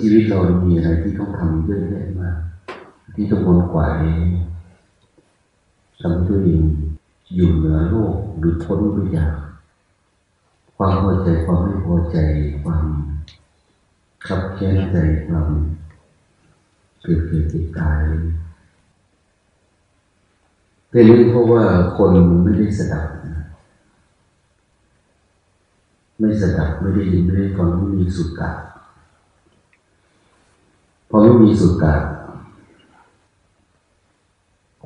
ชีวิตเรามีอะไรที่ต้องทำเยอะแยะมาก ที่ต้องวนกว่ายทำตัวเองอยู่เหนือโลกหรือพ้นไปจากความพอใจความไม่พอใจความขับแค้นใจความเกิดเกิดติดตายเป็นเรื่องเพราะว่าคนไม่ได้สดับไม่สดับไม่ได้ยินไม่ได้ฟังไม่มีสุดกาพ อไม่มีสุดกา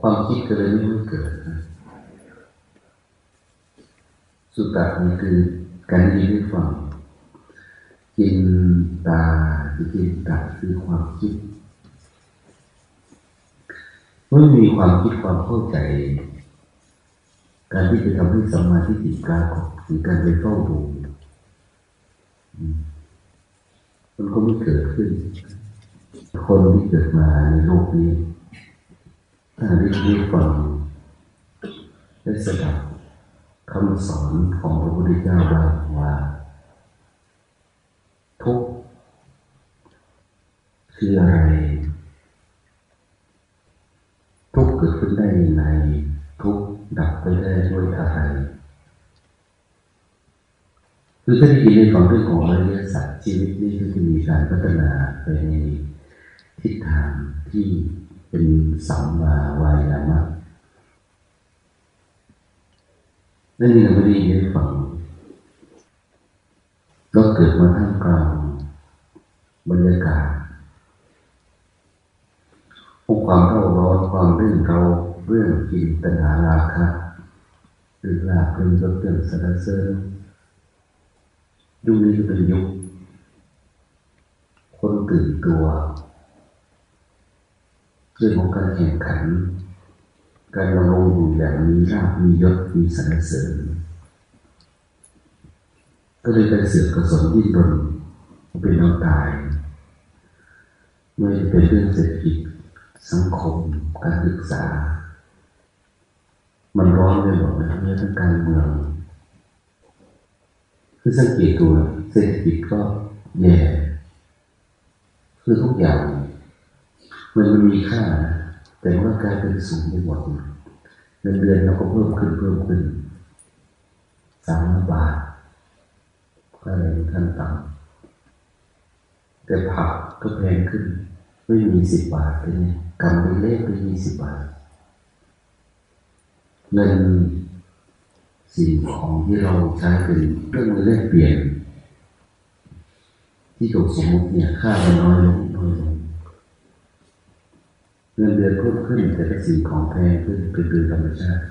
ความคิดก็เลยไม่เกิดสุตตะนี่คือการยินได้ฟังกินตาที่กินตาคือความคิดเมื่อมีความคิดความเข้าใจ การที่จะทำให้สมาธิติดกาคือการไปเฝ้าดูมันก็ไม่เกิดขึ้น คนที่เกิดมาในโลกนี้ถ้าได้ยินฟังได้สดับคำสอนของพระพุทธเจ้าว่าว่าทุกคืออะไร ทุกเกิดขึ้นได้ยังไงทุกดับไปได้ด้วยอะไรคือถ้าได้ยินในฟังเรื่องของอริยสัจชีวิตนี้ก็จะมีการพัฒนาไปใน ทิศทางที่เป็นสัมมาวายามะนั่นนี่เราไม่ได้ยินฟังก็เกิดมาท่ามกลางบรรยากาศของความเร่าร้อนความเรื่องเราเรื่องกินตัณหาราคะหรือลาภเรื่องเรื่องสรรเสริญยุคนี้เป็นยุคคนตื่นตัว เรื่องของการแข่งขัน การดำรงอยู่อย่างมีราบมียศมีสรรเสริญก็เลยเป็นเสือกกระสนยิ่งรนเป็นเอาตาย ไม่เป็นเรื่องเศรษฐกิจสังคม การศึกษา มันร้อนไปหมดนะเรื่องการเมืองคือสังเกตตัวเศรษฐกิจก็แย่คือทุกอย่าง มันมันมีค่านะแต่ว่ากลายเป็นสูงไปหมดเงินเดือนเราก็เพิ่มขึ้นเพิ่มขึ้นสามบาทอะไรขั้นต่ำแต่ผักก็แพงขึ้น ไม่มีสิบบาทเป็นกำเป็นเลขเป็นยี่สิบบาท เงินสิ่งของที่เราใช้เป็นเรื่องเล่นเปลี่ยน ที่ถูกสมมติเนี่ยค่ามันน้อยลงน้อยลง เงินเดือนเพิ่มขึ้นแต่ก็สิ่งของแพงขึ้นเป็นเรื่องธรรมชาติ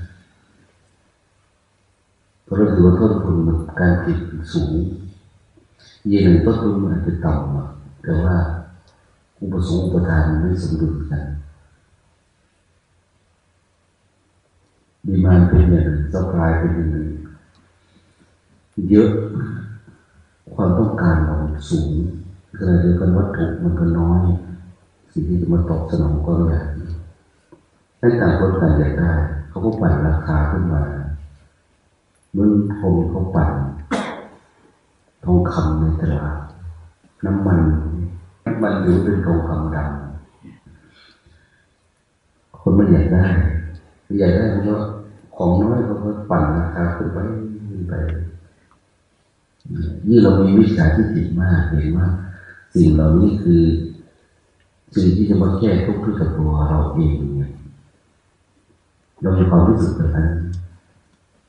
เพราะเราถือว่าต้นทุนการผลิตสูงยีหนึ่งต้นทุนมันอาจจะต่ำแต่ว่าอุปสงค์อุปทานไม่สมดุลกันดีมานเป็นอย่างหนึ่งสปายเป็นอย่างหนึ่งเยอะความต้องการเราสูงขณะเดียวกันวัตถุมันก็น้อย สิ่งที่จะมาตอบสนองก็ใหญ่ให้ต่างคนต่างอยากได้ เขาก็ปั่นราคาขึ้นมามื่องเขาปั่นทองคำในตลาดน้ำมันน้ำมันหรือเป็นทองคำดำคนไม่อยากได้อยากได้เพราะว่าของน้อยเขาก็ปั่นราคาขึ้นไปไปนี่เรามีวิชาที่ติดมากเห็นว่าสิ่งเหล่านี้คือ สิ่งที่จะมาแก้ทุกข์ให้กับตัวเราเองเรามีความรู้สึกแบบนั้น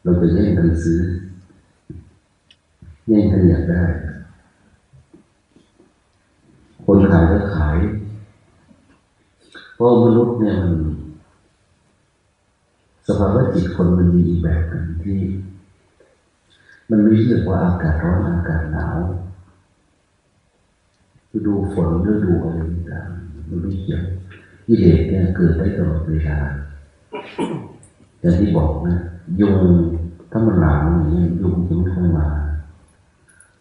เราจะแย่งกันซื้อแย่งกันอยากได้ คนขายก็ขาย เพราะมนุษย์เนี่ยมันสภาวะจิตคนมันมีแบบนึงที่ มันไม่เรียกว่าอากาศร้อนอากาศหนาวฤดูฝนฤดูอะไรต่าง มันไม่เกี่ยวกิเลสเนี่ยเกิดได้ตลอดเวลาอย่างที่บอกนะยุงถ้ามันหนาวอย่างนี้ยุงจะไม่ค่อยมา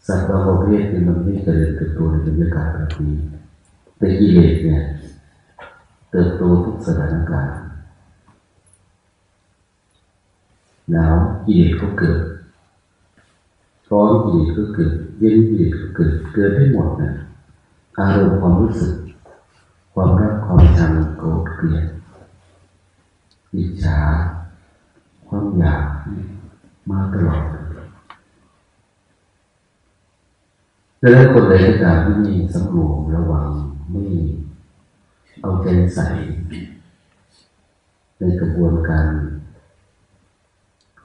สัตว์บางประเภทเนี่ยมันไม่เจริญเติบโตในบรรยากาศแบบนี้แต่กิเลสเนี่ยเติบโตทุกสถานการณ์หนาวกิเลสก็เกิดร้อนกิเลสก็เกิดเย็นกิเลสก็เกิดเกิดได้หมดนะอารมณ์ความรู้สึก ความรักความชังโกรธเกลียดอิจฉาความอยากมาตลอดดังนั้นคนใดก็ตามที่มีสำรวมระวังไม่เอาใจใส่ในกระบวนการ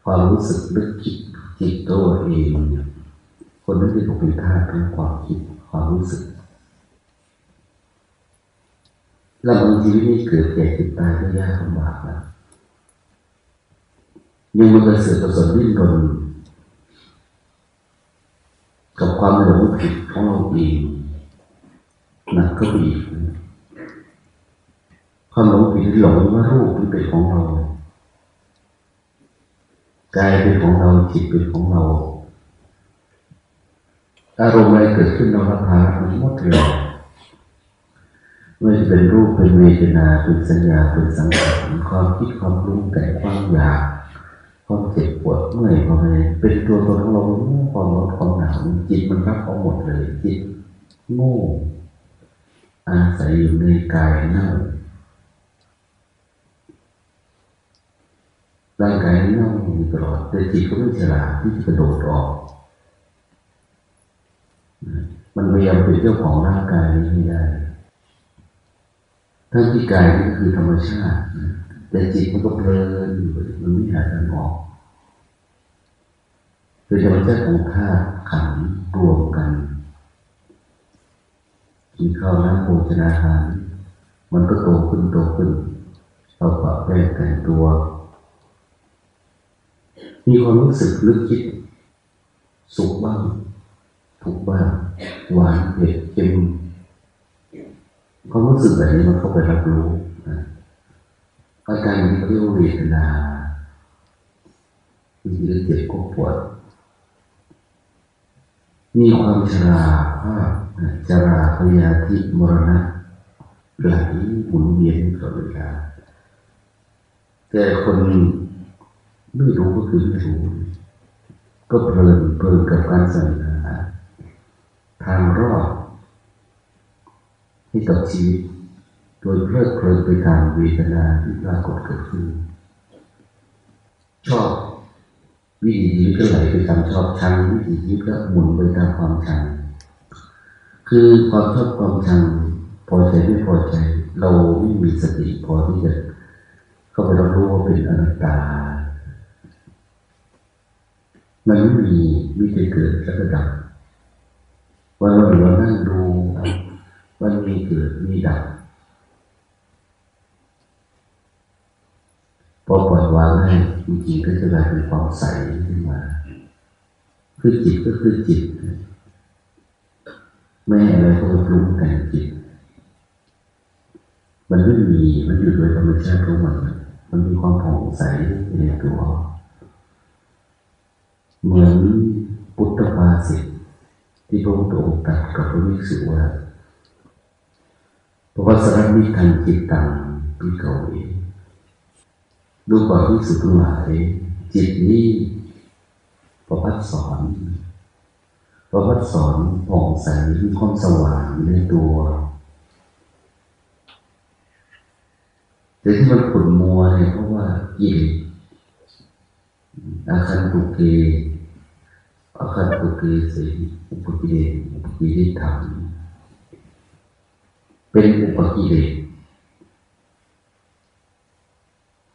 ความรู้สึกนึกคิดจิตตัวเอง คนนั้นที่ถูกเป็นท่าของความคิดความรู้สึก เราบางทีไม่เกิดแก่ติดตายก็ยากลำบากแล้วยังมันกระเสือกกระสนดิ้นรนกับความหลงผิดของเราเองนักก็อีกความหลงผิดหลงว่ารูปเป็นของเรากายเป็นของเราจิตเป็นของเราอารมณ์อะไรเกิดขึ้นเรารับรู้มันหมดเลย ไม่จะเป็นรูปเป็นเวทนาเป็นสัญญาเป็นสังขารความคิดความรู้แต่ความอยากความเจ็บปวดเมื่อยความอะไรเป็นตัวตนของเราความร้อนความหนาวจิตมันรับเอาหมดเลยจิตโง่อาศัยอยู่ในกายเน่าร่างกายเน่าอยู่ตลอดแต่จิตก็ไม่ฉลาดที่จะกระโดดออก มันพยายามเป็นเจ้าของร่างกายนี้ให้ได้ ทั้งที่กายนี่คือธรรมชาติ แต่จิตมันก็เพลินอยู่มันไม่หาทางออกคือธรรมชาติของธาตุขันรวมกันกินข้าวน้ำโภชนาหาร มันก็โตขึ้นโตขึ้นเราปรับแก้แต่งตัว มีความรู้สึกลึกคิด สุขบ้าง ทุกบ้าง หวานเผ็ดเค็ม ความรู้สึกแบบนี้มันเข้าไปรับรู้นะอาการนี้เรียกว่าเวทนาบางทีเจ็บก็ปวด มีความชราภาพชราพยาธิมรณะไหลหมุนเวียนตลอดเวลาแต่คนไม่รู้ก็คือไม่รู้ ก็เพลินเพลินกับการสังหาทางรอด ให้กับชีวิตโดยเพลิดเพลินไปตามเวทนาที่ปรากฏเกิดขึ้น ชอบวิถีชีวิตก็ไหลไปตามชอบชังวิถีชีวิตก็หมุนไปตามความชังคือความชอบความชังพอใจไม่พอใจ เราไม่มีสติพอที่จะเข้าไปรับรู้ว่าเป็นอนัตตา มันไม่มีมีแต่เกิดแล้วก็ดับวันวันเรานั่งดู มันมีเกิดมีดับพอปล่อยวางได้จริงๆก็จะกลายเป็นความใสขึ้นมา คือจิตก็คือจิตแม่อะไรก็มาปรุงแต่งจิต มันไม่มี มันอยู่โดยธรรมชาติของมัน มันมีความผ่องใสในตัว เหมือนพุทธภาษิตที่พระพุทธองค์ตรัสกับพระวิสุว่า เพราะว่าสารมิทันจิตตังพิเกาเองดูก่อนที่สุดทั้งหลาย จิตนี้ประพัดสอนประพัดสอนผ่องใสมีความสว่างในตัวแต่ที่มันขุ่นมัวเนี่ยเพราะว่ากิเลสอาคันตุเกอาคันตุเกสีอุปกิเลสอุปกิเลสธรรม เป็นอุปกิเลส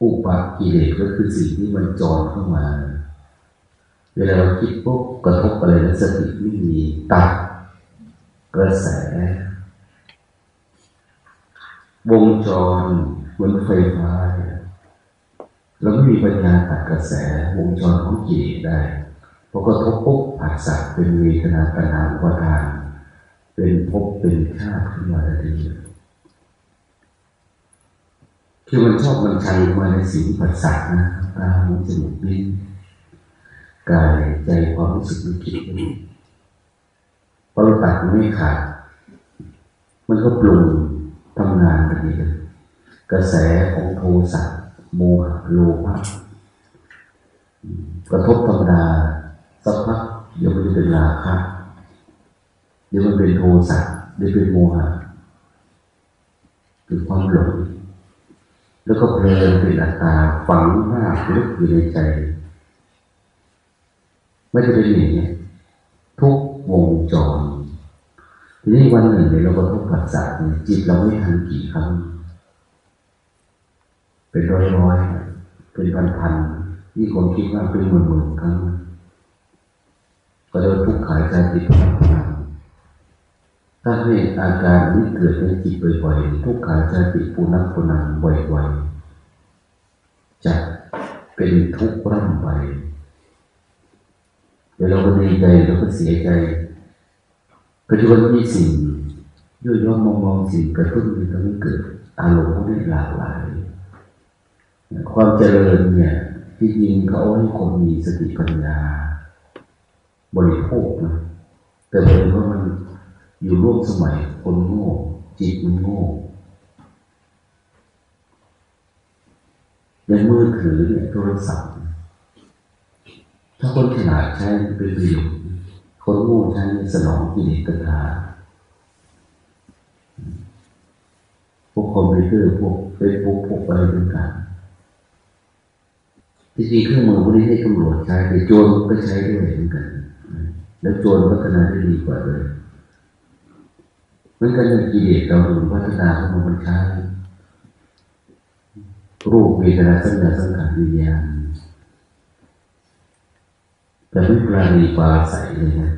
อุปกิเลสก็คือสิ่งที่มันจอนเข้ามา เวลาเราคิดปุ๊บกระทบอะไรแล้วสติไม่มีตัดกระแส วงจรเหมือนไฟฟ้าเราไม่มีปัญญาตัดกระแสวงจรของกิเลสได้พอกระทบปุ๊บผัสสะเป็นเวทนาตนาอุปทาน เป็นภพเป็นชาติขึ้นมาได้ทีคือมันชอบมันชังมาในสิ่งปัสสาวนะตาหูจมูกลิ้นกายใจความรู้สึกนึกคิดนี่พอเราตัดไม่ขาดมันก็ปรุงทำงานแบบนี้เลยกระแสของโทสะโมหะโลภะกระทบธรรมดาสักพักเดี๋ยวมันจะเป็นราคะ เดี๋ยวมันเป็นโทสะหรือเป็นโมหะคือความหลงแล้วก็เพลินเป็นอัตตาฝังมากลึกอยู่ในใจ ไม่จะเป็นอย่างนี้ทุกวงจรทีนี้วันหนึ่งเนี่ยเราก็ทุกปัสสาวะจิตเราไม่ทันกี่ครั้ง เป็นร้อยร้อยเป็นพันพันนี่คนคิดว่าเป็นหมื่นหมื่นครั้ง ก็จะทุกข์ขายใจติดพัน ถ้าให้อาการนี้เกิดในจิตบ่อยๆทุกข์ขายใจติดปูนักปูนังบ่อยๆจะเป็นทุกข์ร่ำไปเดี๋ยวเราก็ดีใจเราก็เสียใจปัจจุบันมีสิ่งย่อยย่อมมองสิ่งกระตุ้นทำให้เกิดอารมณ์ได้หลากหลาย ความเจริญเนี่ยที่จริงเขาให้คนมีสติปัญญา บริโภคนะแต่เเพราะมัน อยู่ร่วมสมัยคนโง่จิตมันโง่อย่างมือถือเนี่ยโทรศัพท์ถ้าคนฉลาดใช้เป็นประโยชน์คนโง่ใช้สนองกิเลสตัณหาพวกคอมพิวเตอร์พวกเฟซบุ๊กพวกอะไรต่างๆที่จริงเครื่องมือพวกนี้ให้ตำรวจใช้แต่โจรก็ใช้ด้วยเหมือนกัน แล้วโจรพัฒนาได้ดีกว่าเลย มันก็ยังกิเลสเราดูพัฒนาข้ามามันใช้รูปเวทนาสัญญาสังขารวิญญาณแต่ไม่ปราณีปลาใสเลยนะ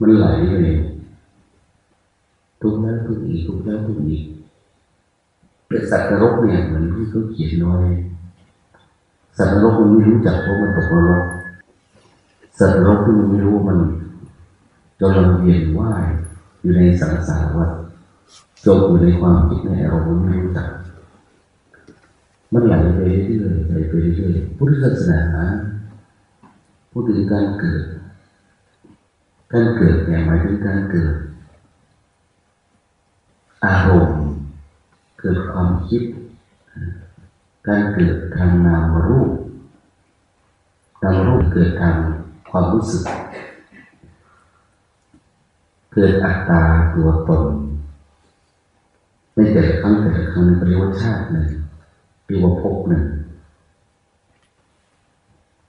มันไหลเลยทุกแล้วทุกอีกทุกแล้วทุกอีกเป็นสัตว์นรกเนี่ยเหมือนที่เขาเขียนน้อยสัตว์นรกมันไม่รู้จักว่ามันตกนรกสัตว์นรกมันไม่รู้ว่ามัน จนเราเวียนว่ายอยู่ในสังสารวัฏจมอยู่ในความคิดในอารมณ์ไม่รู้จัก มันไหลไปเรื่อยๆไหลไปเรื่อยๆพุทธศาสนาพูดถึงการเกิด การเกิดเนี่ยหมายถึงการเกิด อารมณ์เกิดความคิด การเกิดทางนามรูปนามรูปเกิดทางความรู้สึก เกิดอัตตาตัวตนไม่แต่ครั้งแต่ครั้งเรียกว่าชาติหนึ่งเรียกว่าภพหนึ่ง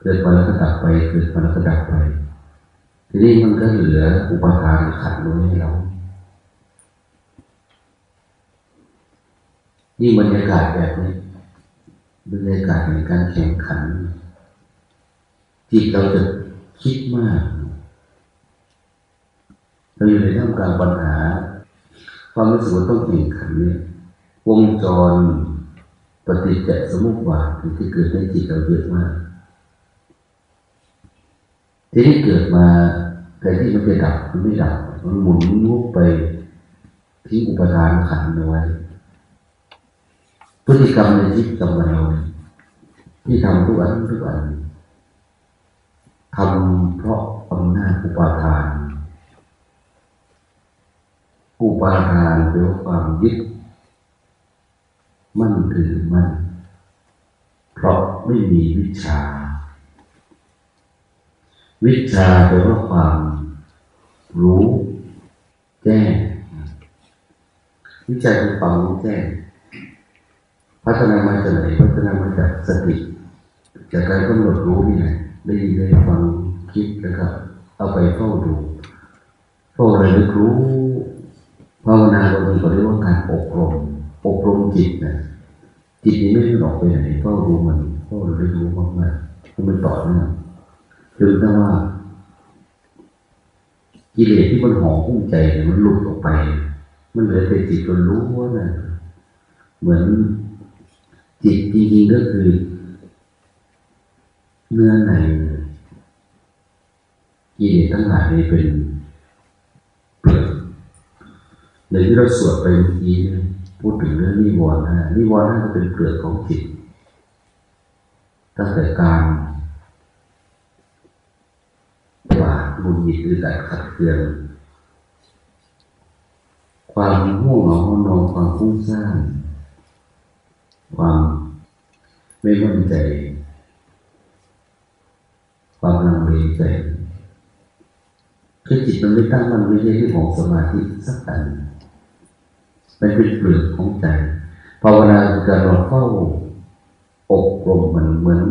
เกิดมาแล้วก็ดับไปเกิดมาแล้วก็ดับไป ทีนี้มันก็เหลืออุปทานขัดไว้ให้เรานี่บรรยากาศแบบนี้บรรยากาศในการแข่งขันจิตเราจะคิดมาก เราอยู่ในท่ามกลางปัญหา ความรู้สึกว่าต้องแข่งขันเนี่ยวงจรปฏิจจสมุปบาทที่เกิดในจิตเราเยอะมากทีนี้เกิดมาแต่ที่มันจะดับมันไม่ดับ มันหมุนวุบไปที่อุปทานขันเอาไว้พฤติกรรมในชีวิตประจำวันเราที่ทำทุกอันทุกอันทำเพราะอำนาจอุปทาน อุปาทานเป็นความยึดมั่นถือมั่นเพราะไม่มีวิชา วิชาแปลว่าความรู้แจ้งวิชาคือความรู้แจ้งพัฒนามาจากไหนพัฒนามาจากสติ จากการกำหนดรู้นี่แหละได้ยินได้ฟังคิดแล้วก็เอาไปเฝ้าดูเฝ้าระลึกรู้ ภาวนาเราเป็นก็เรียกว่าการอบรม อบรมจิตนะจิตนี้ไม่ได้หลอกไปไหนเฝ้ารู้มันเฝ้าระลึกรู้มากๆมันต่อเนื่องคือถ้าว่า กิเลสที่มันห่อหุ้มใจมันหลุดออกไป มันเหลือแต่จิตตัวรู้ว่านะเหมือนจิตจริงๆก็คือ เนื้อในกิเลสทั้งหลายเป็น ในที่เราสวดไปเมื่อกี้พูดถึงเรื่องนิวรณ์นะนิวรณ์นั่นก็เป็นเปลือกของจิตตั้งแต่การบุญหยิดหรือการขัดเกลือนความง่วงเหงานอนความฟุ้งซ่านความไม่มั่นใจ ความลังเลใจคือจิตมันไม่ตั้งมันไม่ใช่ที่ของสมาธิสักอัน มันเป็นเปลือกของใจภาวนาคือการเราเฝ้าอบรมมันเหมือน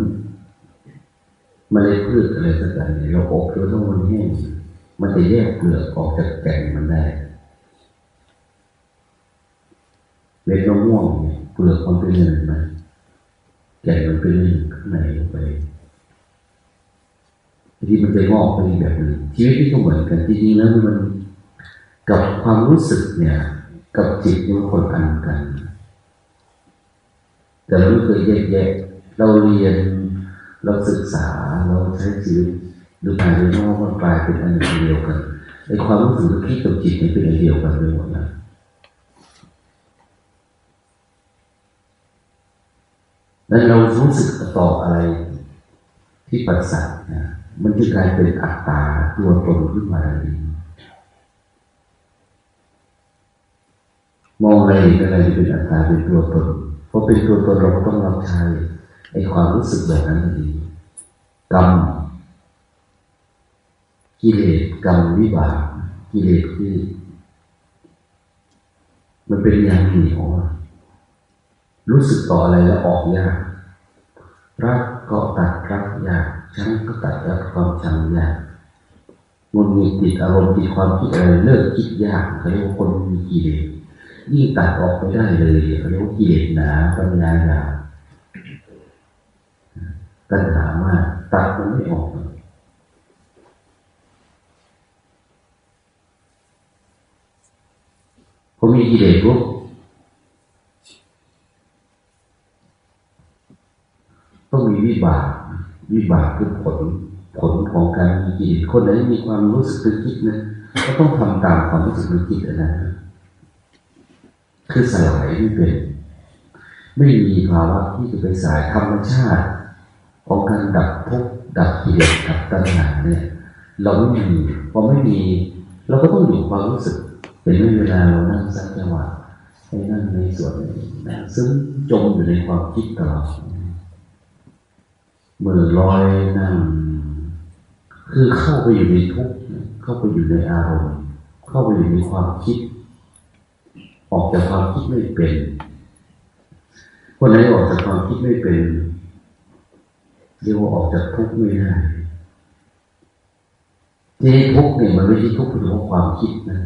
มเมล็ดพืชอะไรสักอย่างเนี่ยเราอบจนต้องมันแห้งมันจะแยกเปลือกออกจากแก่นมันได้เม็ดมะม่วงเนี่ยเปลือกมันเป็นหนึ่งไหมแก่นมันเป็นหนึ่งข้างในลงไปที่มันจะงอกไปอีกแบบหนึ่งชีวิตที่ก็เหมือนกันจริงๆแล้วมันกับความรู้สึกเนี่ย กับจิตมันคนอันกัน แต่เราไม่เคยแยกแยะเราเรียน เราศึกษา เราใช้ชีวิตดูไปดูมามันกลายเป็นอันเดียวกันไอความรู้สึกคิดกับจิตนี่เป็นอันเดียวกันเลยหมดนะแล้วเรารู้สึกต่ออะไรที่ปัสสันะมันจะกลายเป็นอัตตาตัวตนขึ้นมาเอง มองอะไรอะไรเป็นอัตตาเป็นตัวตนพอเป็นตัวตนเราก็ต้องรับใช้ไอ้ความรู้สึกแบบนั้นดีกรรมกิเลสกรรมวิบากกิเลสที่มันเป็นอย่างหนีขอรู้สึกต่ออะไรแล้วออกยากรักก็ตัดรักยากชังก็ตัดรักความชังยากมันมีติดอารมณ์ติดความคิดอะไรเลิกคิดยากเขาเรียกว่าคนมีกิเลส ยิ่ตัดออกไม่ได้เลยเขาเรียกว่ากิเลสหนาปัญญาหยาบตัณหามากตัดมันไม่ออกพอมีกิเลสปุ๊บต้องมีวิบาก วิบากคือผล ผลของการมีกิเลสคนไหนมีความรู้สึกคิดนะก็ต้องทำตามความรู้สึกคิดนะ คือสลายไม่เป็น ไม่มีภาวะที่จะไปสายธรรมชาติของการดับทุกข์ดับกิเลสดับตัณหาเนี่ยเราไม่มีพอไม่มี เราก็ต้องอยู่ความรู้สึก เป็นเวลาเรานั่งสักจังหวะให้นั่งในส่วนนั่งซึ่งจมอยู่ในความคิดตลอดมือลอยนั่งคือเข้าไปอยู่ในทุกข์เข้าไปอยู่ในอารมณ์ เข้าไปอยู่ในความคิด ออกจากความคิดไม่เป็น คนไหนออกจากความคิดไม่เป็นเรียกว่าออกจากทุกข์ไม่ได้ที่ทุกข์เนี่ยมันไม่ใช่ทุกข์เพราะความคิดนะ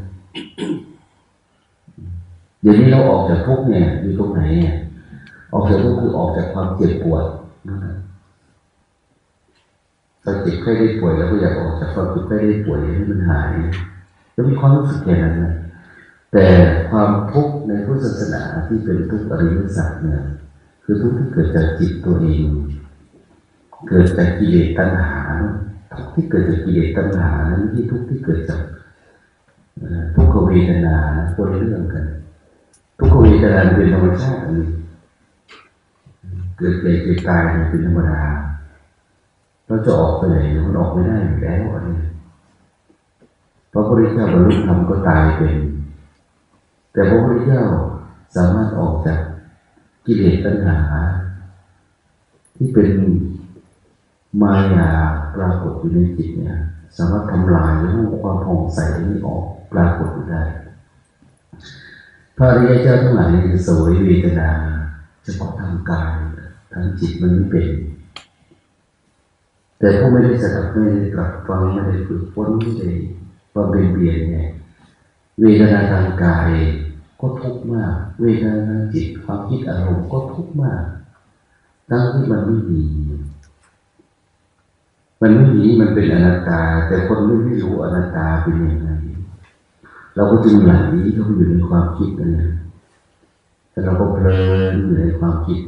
เดี๋ยวนี้เราออกจากทุกข์เนี่ยอยู่ตรงไหนเนี่ยออกจากทุกข์คือออกจากความเจ็บปวดนะถ้าเจ็บแค่ได้ป่วยแล้วก็อยากออกจากความเจ็บแค่ได้ป่วยให้มันหาย แล้วมีความรู้สึกแค่นั้นนะ แต่ความทุกข์ในพุทธศาสนาที่เป็นทุกข์อริยสัจเนี่ยคือทุกข์ที่เกิดจากจิตตัวเอง เกิดจากกิเลสตัณหาทุกที่เกิดจากกิเลสตัณหานั้นที่ทุกที่เกิดจากทุกขเวทนาคนเรื่องกัน ทุกขเวทนาเป็นธรรมชาติเกิดเกิดเกิดตายเป็นธรรมดาเราจะออกไปไหนมันออกไม่ได้อยู่แล้วอันนี้พระพุทธเจ้าบรรลุธรรมก็ตายเป็น แต่พระพุทธเจ้าสามารถออกจากกิเลสตัณหา ที่เป็นมายาปรากฏอยู่ในจิตเนี่ยสามารถทำลายรูปความผ่องใสนี้ออกปรากฏอยู่ได้พระอริยเจ้าทั้งหลายจะสวยเวทนาเฉพาะทางกายทางจิตมันไม่เป็น แต่ผู้ไม่ได้สดับไม่ได้กลับฟังไม่ได้ฝึกฝนไม่ได้ความเป็นเบียนเนี่ยเวทนาทางกาย ก็ทุกข์มาก เวทนาจิตความคิดอารมณ์ก็ทุกข์มากทั้งที่มันไม่มีมันไม่มีมันเป็นอนัตตา แต่คนไม่ไม่รู้อนัตตาเป็นยังไงเราก็จึงไหลเข้าไปอยู่ในความคิดนั่นแหละแต่เราก็เพลินอยู่ในความคิด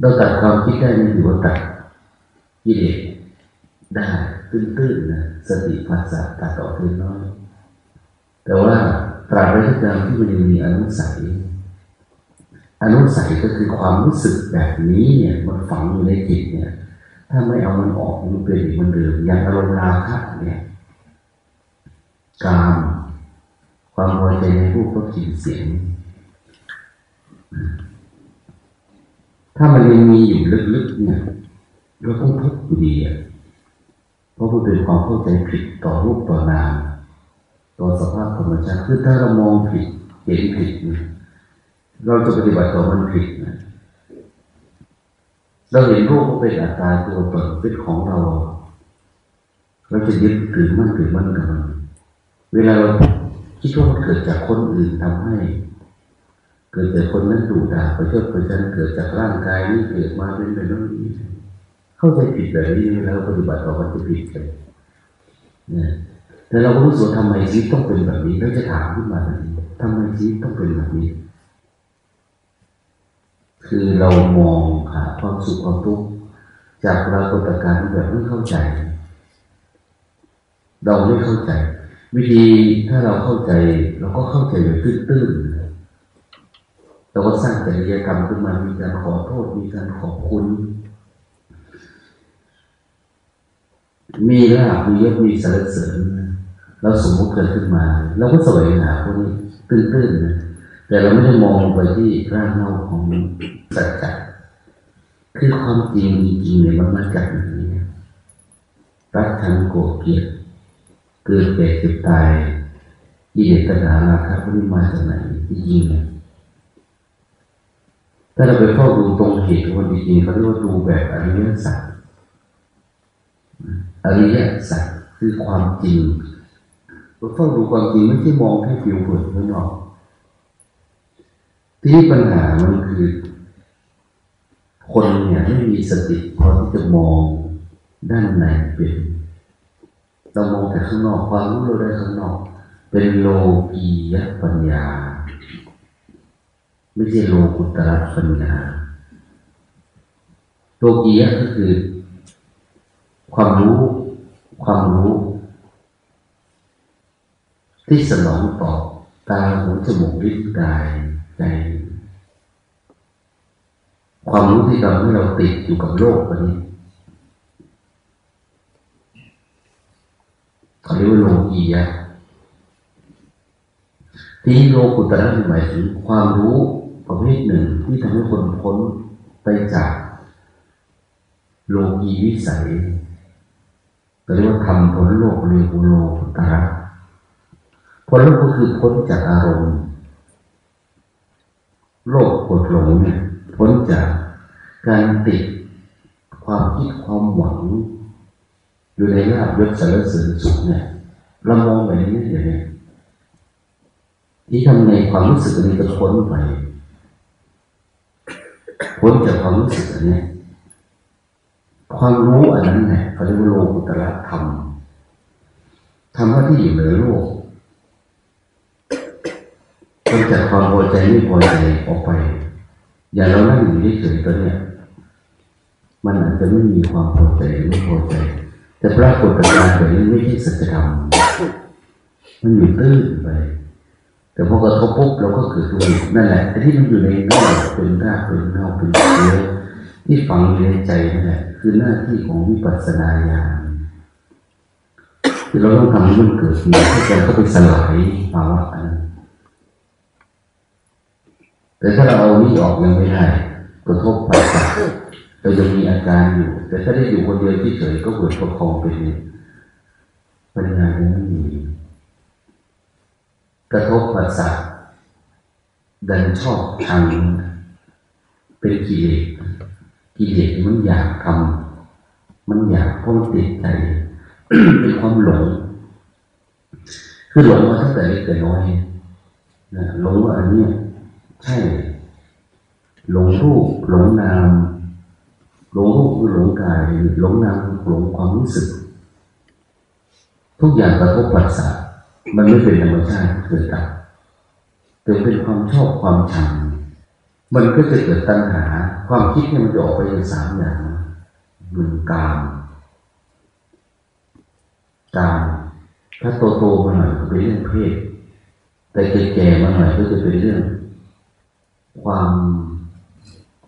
เราตัดความคิดได้ไม่ถือว่าตัดกิเลสได้ ตื้นๆนะสติปัสสะตัดออกเพียน้อย แต่ว่าตราบใดที่ยังที่มันยังมีอนุสัยอนุสัยก็คือความรู้สึกแบบนี้เนี่ยมันฝังอยู่ในจิตเนี่ย ถ้าไม่เอามันออกมันเป็นอีกมันเดิมอย่างอารมณ์ราคะเนี่ยกามความพอใจในรูปก็กลิ่นเสียง ถ้ามันยังมีอยู่ลึกๆเนี่ยเราต้องทุกข์อยู่ดีอะ เพราะมันเป็นความเข้าใจผิดต่อรูปต่อนามต่อสภาพธรรมชาติคือถ้าเรามองผิดเห็นผิดเราจะปฏิบัติต่อมันผิดนะเราเห็นรูปก็เป็นอัตตาตัวตนเป็นของเรา เราจะยึดถือมั่นถือมั่นกับมันเวลาเราคิดว่ามันเกิดจากคนอื่นทำให้ เกิดจากคนนั้นดูด่าประชดประชันเกิดจากร่างกายนี้เกิดมาเป็นแบบนี้ เข้าใจผิดแบบนี้แล้วปฏิบัติต่อมันจะผิดเลยนะแต่เราก็รู้สึกทำไมชีวิตต้องเป็นแบบนี้เราจะถามขึ้นมาทำไมชีวิตต้องเป็นแบบนี้ คือเรามองหาความสุขความทุกข์จากปรากฏการณ์แบบไม่เข้าใจ เราไม่เข้าใจ วิธีถ้าเราเข้าใจ เราก็เข้าใจแบบตื้นๆเราก็สร้างจริยธรรมขึ้นมามีการขอโทษมีการขอบคุณ มีลาบมียศมีสรรเสริญเราสมมติเกิดขึ้นมาเราก็สวยหาพวกนี้ตื้นๆนะแต่เราไม่ได้มองไปที่ร่างเงาของสัจจะคือความจริงจริงเนี่ยมันมาจากนี้รักทังโกเกียรติเกิดแก่เจ็บตายกิเลสตัณหาราคะพวกนี้มาจากไหนจริงๆเนี่ยถ้าเราไปเฝ้าดูตรงเหตุวันจริงเขาเรียกว่าดูแบบอริยสัจ อริยสัจคือความจริงเราเฝ้าดูความจริงไม่ใช่มองแค่ผิวเผินข้างนอก ที่ปัญหามันคือ คนเนี่ยไม่มีสติพอที่จะมองด้านในเป็นเรามองแต่ข้างนอกความรู้เราได้ข้างนอก เป็นโลกียปัญญา ไม่ใช่โลกุตระปัญญาโลกียะก็คือ ความรู้ ความรู้ ที่สนองต่อตาหูจมูกลิ้นกายใจความรู้ที่ทำให้เราติดอยู่กับโลกอันนี้เขาเรียกว่าโลกียะที่โลกุตระหมายถึงความรู้ประเภทหนึ่งที่ทำให้คนพ้นไปจากโลกีวิสัย เรียกว่าทำพ้นโลกเรียกว่าโลกุตระพ้นโลกก็คือพ้นจากอารมณ์ โลกกดหลงเนี่ยพ้นจากการติดความคิดความหวัง อยู่ในลาบยศสารเสริญสุขเนี่ยเรามองแบบนี้อย่างนี้ที่ทำในความรู้สึกนี้ก็พ้นไปพ้นจากความรู้สึกอันนี้ ความรู้อันนั้นเนี่ยเขาเรียกว่าโลกุตระธรรมธรรมะที่อยู่เหนือโลกนจากความพอใจไม่พอใจออกไป อย่าเรานั่งอยู่เฉยๆตัวเนี้ยมันอาจจะไม่มีความพอใจไม่พอใจ แต่ปรากฏการณ์แบบนี้ไม่ใช่สัจธรรมมันอยู่ตื้นไป แต่พอกระทบปุ๊บเราก็เกิดรู้นั่นแหละแต่ที่มันอยู่ในนื้อเป็นหน้าเป็นเงาเป็นเชื้อ ที่ฝังในใจนั่นแหละคือหน้าที่ของวิปัสสนาญาณที่เราต้องทำให้มันเกิดมีให้ใจก็ไปสลายภาวะนั้นแต่ถ้าเราเอานี่ออกยังไม่ได้กระทบไปเราจะมีอาการอยู่ แต่ถ้าได้อยู่คนเดียวที่เฉยก็เกิดประคองไปเลยปัญญายังไม่มีกระทบปัสสะดันชอบทางเป็นกิเลส กิเลสมันอยากทำมันอยากพ้นติดใจเป็นความหลง คือหลงมาตั้งแต่เล็กแต่น้อยนะหลงว่าอันนี้ใช่ หลงรูปหลงนามหลงรูปคือหลงกาย หลงนามหลงความรู้สึก ทุกอย่างกระทบปัสสะมันไม่เป็นธรรมชาติเกิดดับแต่เป็นความชอบความชัง มันก็จะเกิดตัณหา ความคิดเนี่ยมันจะออกไปในสามอย่างหนึ่งกามกามถ้าโตโตมาหน่อยก็เป็นเรื่องเพศ แต่แก่ๆมาหน่อยก็จะเป็นเรื่อง ความ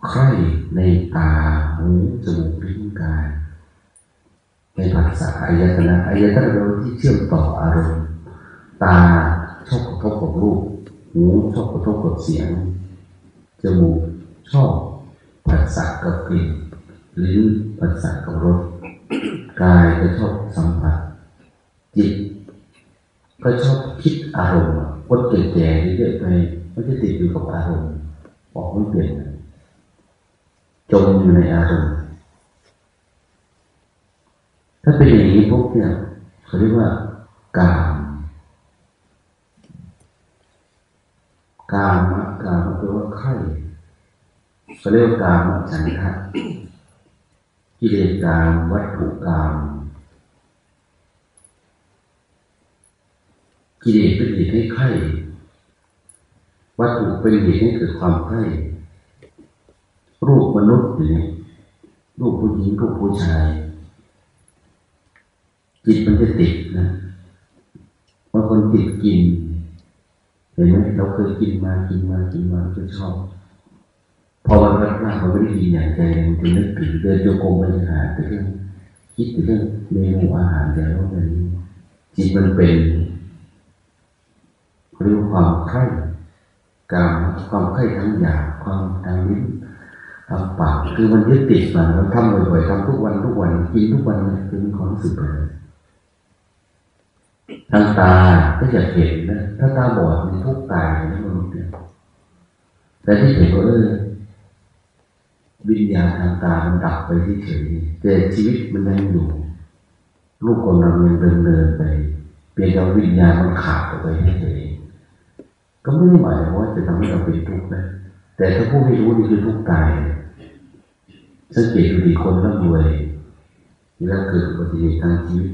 ใคร่ในตาหูจมูกลิ้นกายในภาษาอายตนะอายตนะเราที่เชื่อมต่ออารมณ์ ตาชอบกระทบกับรูปหูชอบกระทบกับเสียง จมูกชอบผัสสะกับกลิ่นลิ้นประสาทกับรสกายก็ชอบสัมผัสจิตก็ชอบคิดอารมณ์คนแก่ๆเยอะไปไม่ได้ติดอยู่กับอารมณ์บอกไม่เปลี่ยนจมอยู่ในอารมณ์ถ้าเป็นอย่างนี้พวกเนี่ยเขาเรียกว่ากามกามะ กามแปลว่าไข่เขาเรียกากามะฉันทะกิเลสกามวัตถุกามกิเลสเป็นเหตุให้ไข่วัตถุเป็นเหตุให้เกิดความไข่รูปมนุษย์เนี่ยรูปผู้หญิงรูปผู้ชาย จิตมันจะติดนะบางคนติดกิน เห็นไหมเราเคยกินมากินมากินมาจนชอบพอวันรักหน้าเราไม่ได้กินอย่างใจมันจะนึกถึงเดินโยกงไปหาแต่เรื่องคิดถึงเรื่องเมนูอาหารแต่ละวันจิตมันเป็นเรียกความไข่การความไข่ทั้งอยากความทางลิ้นทางปากคือมันยึดติดมามันทำบ่อยๆทำทุกวันทุกวันกินทุกวันมันความสึกไป ทางตาก็จะเห็นนะถ้าตาบอดมันทุกตายนะมนุษย์เนี่ยแต่ที่เห็นว่าเออวิญญาณทางตามันดับไปที่เฉยแต่ชีวิตมันยังอยู่ลูกคนเรายังเดินเดินไปเปลี่ยนเอาวิญญาณมันขาดออกไปเฉยก็ไม่ได้หมายว่าจะทำให้เราเป็นทุกข์นะแต่ถ้าผู้ไม่รู้นี่คือทุกข์ตายสังเกตดูดีคนร่ำรวยเวลาเกิดอุบัติเหตุทางชีวิต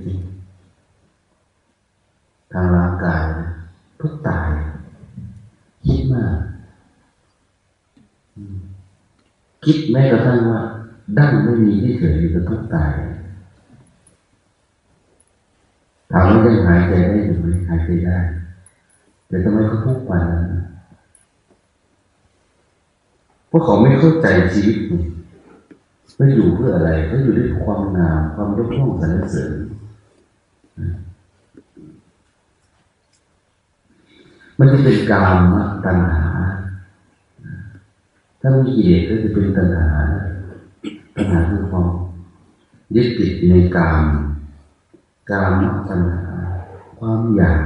ทางร่างกายทุกตายคิดมากคิดแม้กระทั่งว่าดั้งไม่มีที่เฉยก็ทุกตายถามว่ายังหายใจได้หรือไม่หายใจได้ แต่ทำไมเขาทุกวันนั้นเพราะเขาไม่เข้าใจชีวิตว่าอยู่เพื่ออะไรเขาอยู่ด้วยความงามความยกย่องสรรเสริญ มันจะเป็นกามตัณหา ถ้ามีกิเลสก็จะเป็นตัณหา ตัณหาคือความยึดติดในกาม กามตัณหา ความอยาก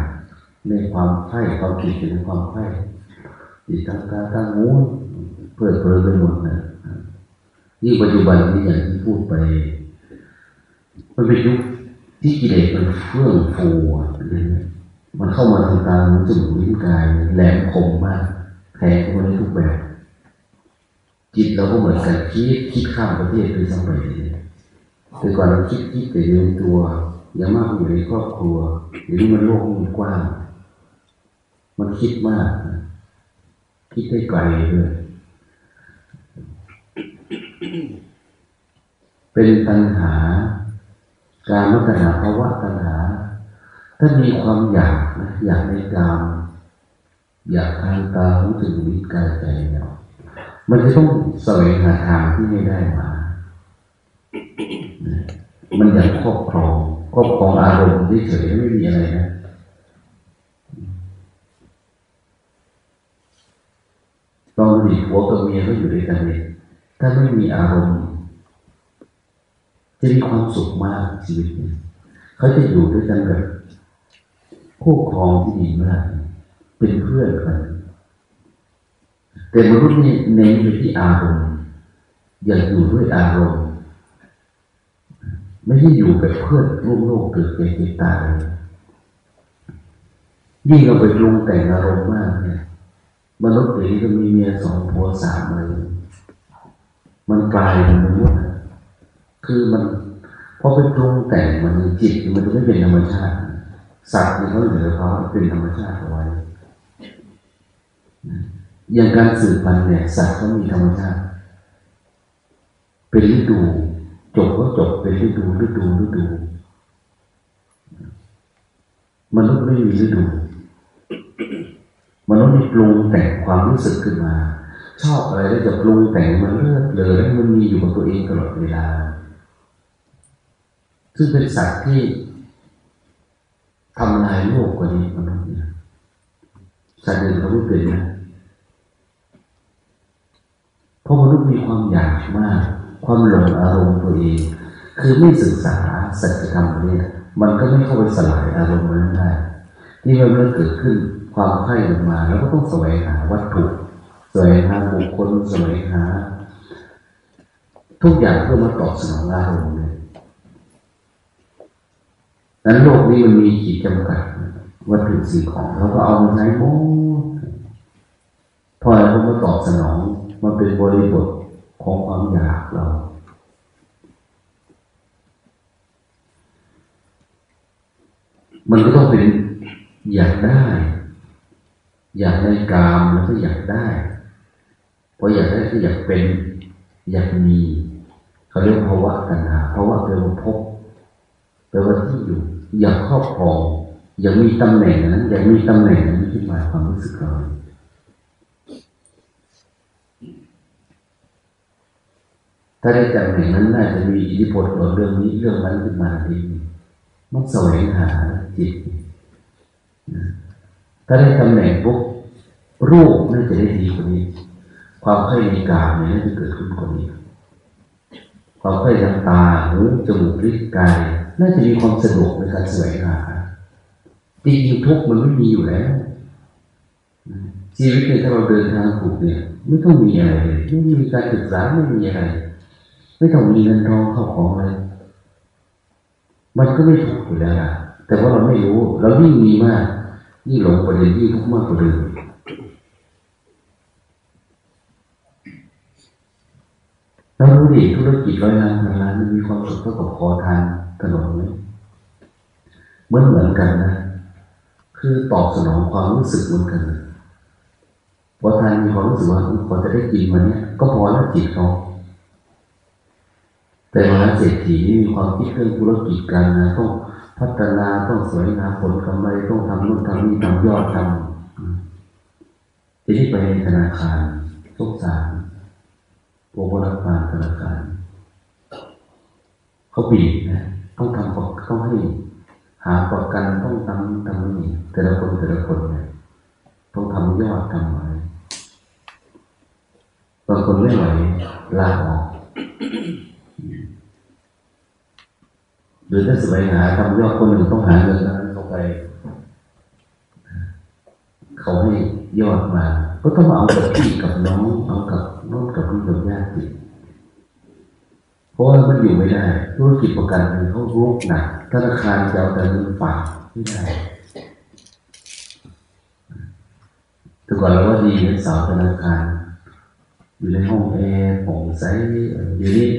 ในความใข่ความคิดในความใข่จิตตางตาตั้งงูเปิดเผยไปหมดนะนี่ปัจจุบันนี้อย่างที่พูดไป มันเป็นยุคที่กิเลสมันเฟื่องฟูอะไรเงี้ย มันเข้ามาทางตาหูจมูกลิ้นกายแหลมคมมากแทงเข้ามาในทุกแบบ จิตเราก็เหมือนกันคิดคิดข้ามประเทศไปสักไปแต่ก่อนเราคิดคิดแต่เรื่องตัวยังมากอยู่ในครอบครัวหรือมันโลกมันกว้างมันคิดมาก คิดได้ไกลเลยเป็นปัญหา การมัตนาภาวะปัญหา ถ้ามีความอยากนะอยากในกามอยากทางตาหูจมูกลิ้นกายใจเนี่ยมันจะต้องแสวงหาทางที่ไม่ได้มา มันอยากครอบครองครอบครองอารมณ์ที่เฉยไม่มีอะไรนะตอนมีผัวกับเมียก็อยู่ด้วยกันเนี่ยถ้าไม่มีอารมณ์ จะมีความสุขมากชีวิตเนี่ยเขาจะอยู่ด้วยกันแบบ คู่ครองที่ดีมาก เป็นเพื่อนกันแต่มนุษย์นี่เน้นไปที่อารมณ์อยากอยู่ด้วยอารมณ์ ไม่ใช่อยู่แบบเพื่อนร่วมโลกเกิดแก่เจ็บตายยิ่งเราไปลงแต่งอารมณ์มากเนี่ยมนุษย์ตีจะมีเมียสองผัวสามอะไรมันกลายเป็นมนุษย์คือมันพอไปปรุงแต่งมันจิตมันจะไม่เป็นธรรมชาติ สัตว์นี่เขาเหนือเขาเป็นธรรมชาติเอาไว้อย่างการสืบพันธุ์เนี่ยสัตว์เขามีธรรมชาติ เป็นฤดูจบก็จบเป็นฤดูฤดูฤดูมนุษย์ไม่มีฤดูมนุษย์มีปรุงแต่งความรู้สึกขึ้นมา ชอบอะไรแล้วจะปรุงแต่งมันเลือดเลยมันมีอยู่กับตัวเองตลอดเวลาซึ่งเป็นสัตว์ที่ ทำลายโลกกว่านี้มนุษย์เนี่ยสัตว์อื่นเขาไม่เป็นนะเพราะมนุษย์มีความอยากมาก ความหลงอารมณ์ตัวเองคือไม่ศึกษาสัจธรรมนี้มันก็ไม่เข้าไปสลายอารมณ์นั้นได้ที่มันเมื่อเกิดขึ้นความใคร่ลงมา แล้วก็ต้องแสวงหาวัตถุแสวงหาบุคคลแสวงหา ทุกอย่างเพื่อมาตอบสนองอารมณ์เลย นั้นโลกนี้มันมีขีดจำกัดวัตถุสิ่งของเราก็เอามาใช้โม้พอเราก็ตอบสนองมันเป็นบริบทของความอยากเรา มันก็ต้องเป็นอยากได้ อยากในกามแล้วก็อยากได้พออยากได้ก็อยากเป็น อยากมีเขาเรียกภาวะตัณหาภาวะแปลว่าพบแปลว่าที่อยู่ อย่าครอบครองอย่ามีตำแหน่งนั้นอย่ามีตำแหน่งนั้นขึ้นมาความรู้สึกเราถ้าได้ตำแหน่งนั้นน่าจะมีอิทธิพลต่อเรื่องนี้เรื่องนั้นขึ้นมาดีมันแสวงหาจิตถ้าได้ตำแหน่งปุ๊บรูปน่าจะได้ดีกว่านี้ ความใคร่ในกายเนี่ยน่าจะเกิดขึ้นกว่านี้ ความใคร่ทางตาหูจมูกลิ้นกาย น่าจะมีความสะดวกในการแสวงหาจริงๆทุกมันไม่มีอยู่แล้วชีวิตเนี่ยถ้าเราเดินทางถูกเนี่ยไม่ต้องมีอะไรเลยไม่มีการศึกษาไม่มีอะไร ไม่ต้องมีเงินทองเข้าของอะไรมันก็ไม่ถูกอยู่แล้วล่ะแต่ว่าเราไม่รู้เรายิ่งมีมากยิ่งหลงประเด็นยิ่งทุกข์มากกว่าเดิมเรารู้ดิธุรกิจร้อยล้านพันล้านมันมีความสุขเท่ากับคอทาน ถนนไหมเหมือนเหมือนกันนะ คือตอบสนองความรู้สึกเหมือนกันพอทานมีความรู้สึกว่าพอจะได้กินวันนี้ก็พอแล้วจิตเขาแต่มหาเศรษฐีนี่มีความคิดเรื่องธุรกิจการนะต้องพัฒนาต้องสวยงามผลกำไรต้องทำนู่นทำนี่ทำยอดทำทีนี้ไปธนาคารทุกสารพวกรัฐบาลธนาคารเขาบีบนะ ต้องทำต้องให้หาประกันต้องทำทำนี่แต่ละคนแต่ละคนเนี่ยต้องทำยอดทำอะไรบางคนไม่ไหวลาออกหรือถ้าสมัยหาทำยอดคนหนึ่งต้องหาเงินนั้นเข้าไป เขาให้ยอดมา ก็ต้องเอากับพี่กับน้อง เอากับน้องกับพี่กับญาติ เพราะว่ามันอยู่ไม่ได้ธุรกิจประกันเขารุกหนักธนาคารจะเอาแต่เงินฝากไม่ได้แต่ก่อนเราว่าดีเป็นสาวธนาคาร อยู่ในห้องแอร์ผ่องใสอยู่นี่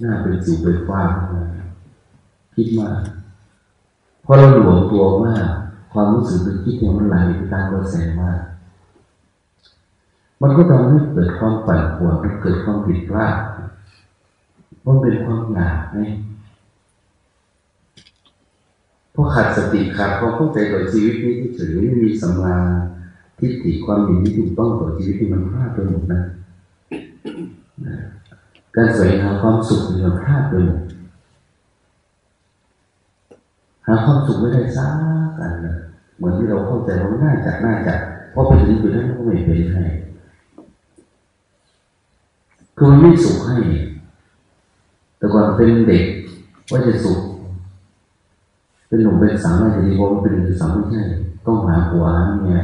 หน้าเป็นสิวเป็นฟ้าคิดมากพอเราหลวมตัวมากความรู้สึกเป็นคิดเนี่ยมันไหลไปตามกระแสมาก มันก็ทำให้เกิดความปั่นป่วนเกิดความผิดพลาด มันเป็นความหนาไหมเพราะขาดสติขาดความเข้าใจต่อชีวิตนี้ที่เฉยไม่มีสัมมาทิฏฐิความเห็นที่ถูกต้องต่อชีวิตที่มันพลาดไปหมดนะการแสวงหาความสุขมันพลาดไปหมดหาความสุขไม่ได้สักอันเลยเหมือนที่เราเข้าใจว่าน่าจะน่าจะพอไปถึงจุดนั้นก็ไม่เป็นให้คือมันไม่สุขให้ แต่ก่อนเป็นเด็กว่าจะสุขเป็นหนุ่มเป็นสาวน่จะดีพอเป็นหนุ่มสาวไม่ใช่ต้องหาผัวหาเมีย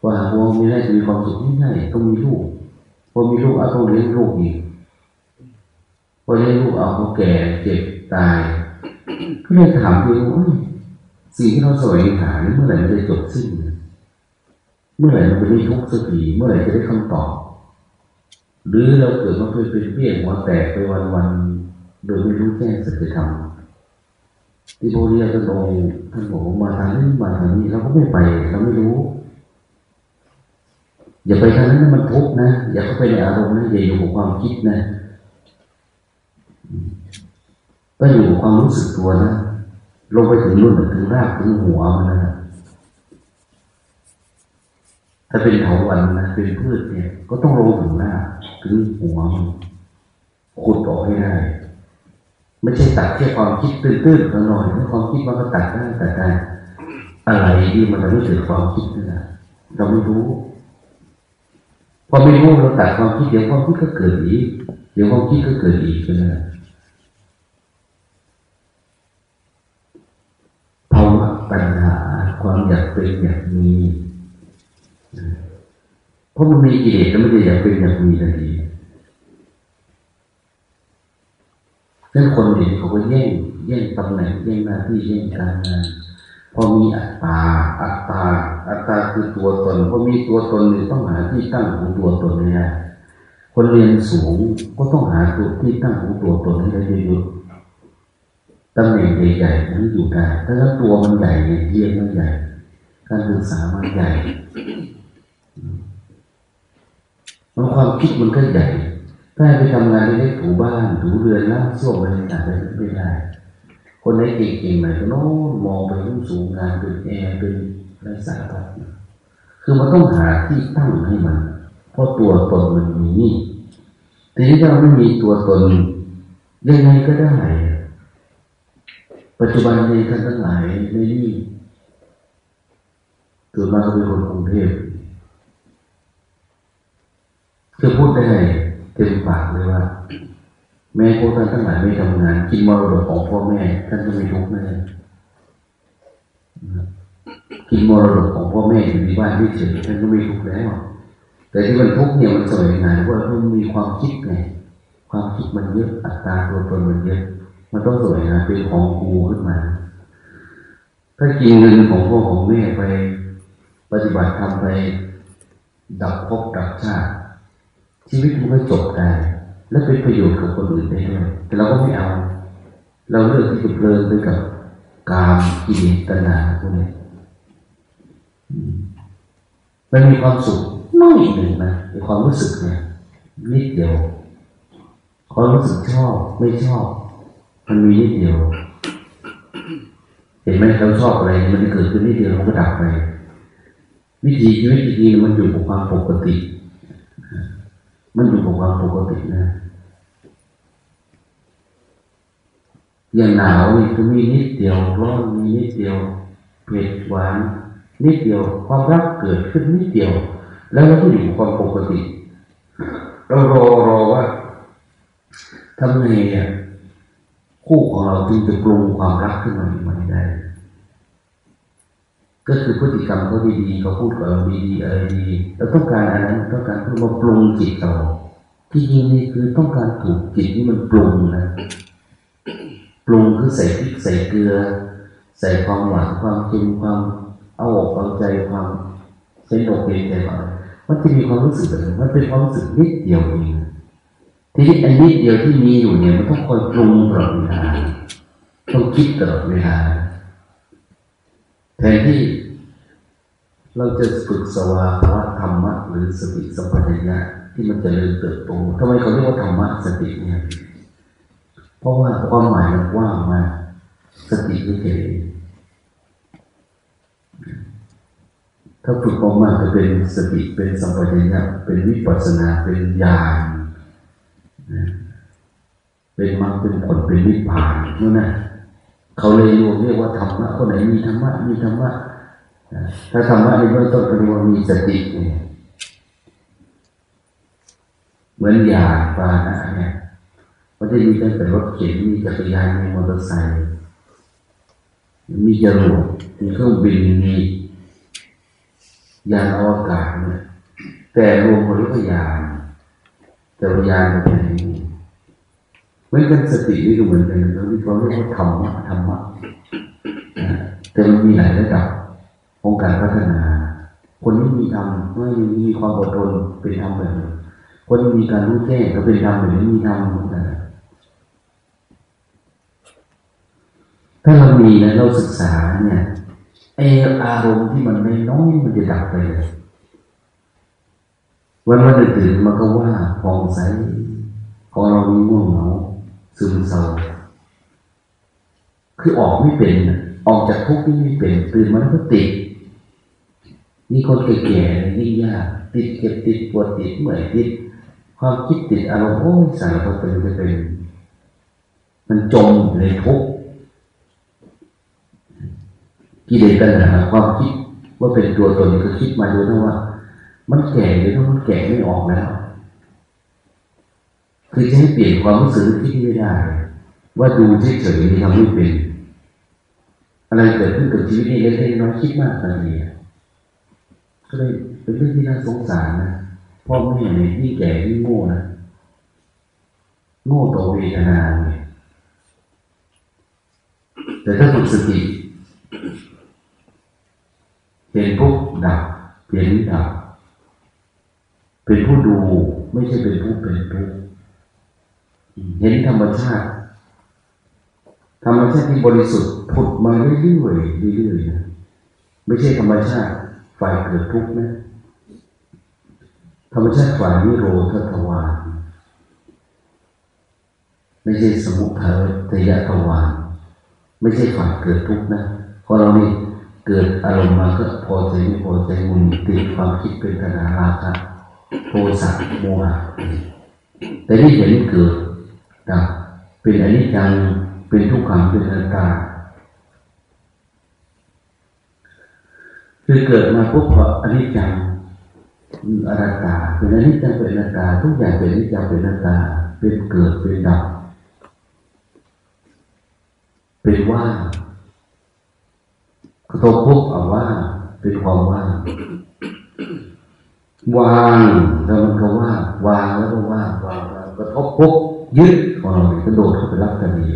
พอหาผัวมีได้จะมีความสุขไม่ใช่ต้องมีลูกพอมีลูกเอาต้องเลี้ยงลูกอีกพอเลี้ยงลูกเอาเขาแก่เจ็บตายก็เลยถามตัวเองว่าสิ่งที่เราสวยหาเมื่อไหร่มันจะจบสิ้น เมื่อไหร่มันจะไม่ทุกข์สักทีเมื่อไหร่จะได้คำตอบ หรือเราเกิดมาเคยเป็นเพี้ยนหัวแตกไปวันวัน โดยไม่รู้แจ้งสัจธรรมที่พวกนี้ท่านบอกท่านบอกมาทางนี้มาทางนี้เราก็ไม่ไปเราไม่รู้ อย่าไปทางนั้นมันทุกข์นะ อย่าเข้าไปในอารมณ์นะอย่าอยู่กับความคิดนะก็อยู่ความรู้สึกตัวนะลงไปถึงรุ่นถึงรากถึงหัวมันนะถ้าเป็นเถาวันนะเป็นพืชเนี่ย ก็ต้องลงถึงรากถึงหัวมันขุดออกให้ได้ ไม่ใช่ตัดแค่ความคิดตื้นๆหน่อยถ้าความคิดมันก็ตัดได้แต่ได้อะไรที่มันจะไม่เกิดความคิดนั่นแหละเราไม่รู้พอไม่รู้เราตัดความคิดเดี๋ยวความคิดก็เกิดอีกเดี๋ยวความคิดก็เกิดอีกเลยภาวะปัญหาความอยากเป็นอยากมีเพราะมันมีกิเลสแล้วม่ได้อยากเป็นอยากมีทันที นั่นคนเห็นเขาก็แย่งแย่งตำแหน่งแย่งหน้าที่แย่งการงานพอมีอัตตา อัตตา อัตตาคือตัวตนพอมีตัวตนนี่ต้องหาที่ตั้งของตัวตนนี่คนเรียนสูงก็ต้องหาตัวที่ตั้งของตัวตนให้ได้เยอะๆตำแหน่งใหญ่ๆนั้นอยู่ได้ถ้าตัวมันใหญ่เนี่ยเยี่ยมมันใหญ่ การศึกษามันใหญ่มันความคิดมันก็ใหญ่ ถ้าไปทำงานได้ถูบ้านถูเรือนล้างส้วมอะไรต่างๆไม่ได้ คนไหนเก่งๆหน่อยก็โน้มองไปทุ่งสูงงานเป็นแอร์เป็นไรสาระคือมันต้องหาที่ตั้งให้มัน เพราะตัวตนมันมีนี่ทีนี้ถ้าเราไม่มีตัวตนยังไงก็ได้ ปัจจุบันในท่านทั้งหลายในนี่ตัวมาเป็นคนกรุงเทพคือพูดได้ เต็มปากเลยว่า แม่พวกท่านทั้งหลายไม่ทำงาน กินมรดกของพ่อแม่ ท่านจะไม่ทุกข์แน่กินมรดกของพ่อแม่อยู่ในบ้านไม่เฉยท่านก็ไม่ทุกข์แล้วแต่ที่มันทุกข์เนี่ยมันสวยงามว่ามันมีความคิดไงความคิดมันเยอะอัตราตัวตนมันเยอะมันต้องสวยงามเป็นของกูขึ้นมา ถ้ากินเงินของพ่อของแม่ไป ปฏิบัติทำไป ดับภพดับชาติ ชีวิตมันก็จบได้และเป็นประโยชน์กับคนอื่นได้ด้วยแต่เราก็ไม่เอา เราเลือกที่จะเพลินไปกับกามกิเลสตนาพวกนี้มันมีความสุขน้อยหนึ่งนะในความรู้สึกเนี่ยนิดเดียวความรู้สึกชอบไม่ชอบ มันมีนิดเดียว เห็นไหมเราชอบอะไร มันเกิดขึ้นนิดเดียวมันก็ดับไปวิธีชีวิตจริงๆมันอยู่กับความปกติ มันอยู่กับความปกตินะอย่างหนาวนี่ก็มีนิดเดียวร้อนมีนิดเดียวเผ็ดหวานนิดเดียวความรักเกิดขึ้นนิดเดียว แล้วเราก็อยู่ความปกติเรารอรอว่าทำไงอะคู่ของเราจึงจะปรุงความรักขึ้นมาใหม่ได้ ก็คือพฤติกรรมเขาดีๆเขาพูดกับเราดีๆอะไรดีเราต้องการอันนั้นต้องการเพื่อมาปรุงจิตเราที่จริงนี่คือต้องการถูกจิตที่มันปรุงนะปรุงคือใส่พริกใส่เกลือ ใส่ความหวานความเค็มความเอาอกเอาใจความเส้นอกเป็นใจว่ามันจะมีความรู้สึกแบบนั้มันเป็นความรู้สึกนิดเดียวเองทีนี้อันนิดเดียวที่มีอยู่เนี่ยมันต้องคอยปรุงตลอดเวลาต้องคิดตลอดเวลา แทนที่เราจะฝึกสวาภวะธรรมะหรือสติสัมปชัญญะที่มันจะเริ่มเติบโตทำไมเขาเรียกว่าธรรมะสติเนี่ย เพราะว่าความหมายมันกว้างมากสติไม่เฉยถ้าฝึกออกมาจะเป็นสติเป็นสัมปชัญญะเป็นวิปัสสนาเป็นญาณเป็นมรรคเป็นผลเป็นวิพานนั่นนะ เขาเลยรวมเรียกว่าธรรมะคนไหนมีธรรมะมีธรรมะถ้าธรรมะในเบื้องต้นก็รว่ามีสติเหมือนยาปานะเนี่ยมันจะมีตั้งแต่รถเข็นมีจักรยานมีมอเตอร์ไซค์มีจรวดมีเครื่องบินมียานอวกาศเนี่ยแต่รวมบริยานแต่วิญญาณเป็นอย่างนี้เห มือนกันสตินี่ก็เหมือนกันเราเรียกว่าธรรมะธรรมะแต่มันมีหลายระดับองค์การพัฒนา คนที่มีธรรมไม่มีความอดทนเป็นธรรมแบบนี้คนมีการรู้แจ้งก็เป็นธรรมแบบนี้มีธรรมเหมือนกันถ้าเรามีนะเราศึกษาเนี่ยไออารมณ์ที่มันไม่น้อยมันจะดับไปเลยวันวันตื่นมันก็ว่าฟองใสของเรามีง่วงเหงา ซึมเศร้าคือออกไม่เป็นออกจากทุกข์ไม่เป็นตื่นมันก็ติดมีคนแก่ๆยิ่งยากติดเก็บติดปวดติดเมื่อยติดความคิดติดอารมณ์โอ้ยสารพัดเป็นจะเป็น มันจมในทุกข์กิเลสตัณหาความคิดว่าเป็นตัวตนก็คิดมาดูนะว่า มันแก่หรือมันแก่ไม่ออกแล้ว คือจะให้เปลี่ยนความรู้สึกที่ไม่ได้ ว่าดูเฉยๆทำไม่เป็นอะไรเกิดขึ้นกับชีวิตนี้เล็กๆน้อยคิดมากตอนนี้ก็เลยเป็นเรื่องที่น่าสงสารนะพ่อแม่เนี่ยที่แก่ที่โง่นะโง่ต่อเวทนาเนี่ยแต่ถ้าฝึกสติเห็นปุ๊บดับเห็นดับเป็นผู้ดูไม่ใช่เป็นผู้เป็นผู้ เห็นธรรมชาติ ธรรมชาติที่บริสุทธิ์ผุดมาเรื่อยๆเรื่อยๆนะไม่ใช่ธรรมชาติฝ่ายเกิดทุกข์นะ ธรรมชาติฝ่ายนิโรธทวารไม่ใช่สมุทัยทยทวารไม่ใช่ฝ่ายเกิดทุกข์นะพอเรานี่เกิดอารมณ์มาก็พอใจไม่พอใจมุนติดความคิดเป็นตนาราคะโทสะโมหะแต่ที่เห็นเกิด ดับเป็นอนิจจังเป็นทุกขังเป็นอนัตตา คือเกิดมาปุ๊บพออนิจจังอนัตตาเป็นอนิจจังเป็นอนัตตา ทุกอย่างเป็นอนิจจังเป็นอนัตตา เป็นเกิดเป็นดับ เป็นว่างกระทบปุ๊บเอาว่าเป็นความว่างวางแล้วมันก็ว่าวางแล้วก็ว่างวางกระทบปุ๊บ ยึดของเรากระโดดเข้าไปรับกันดี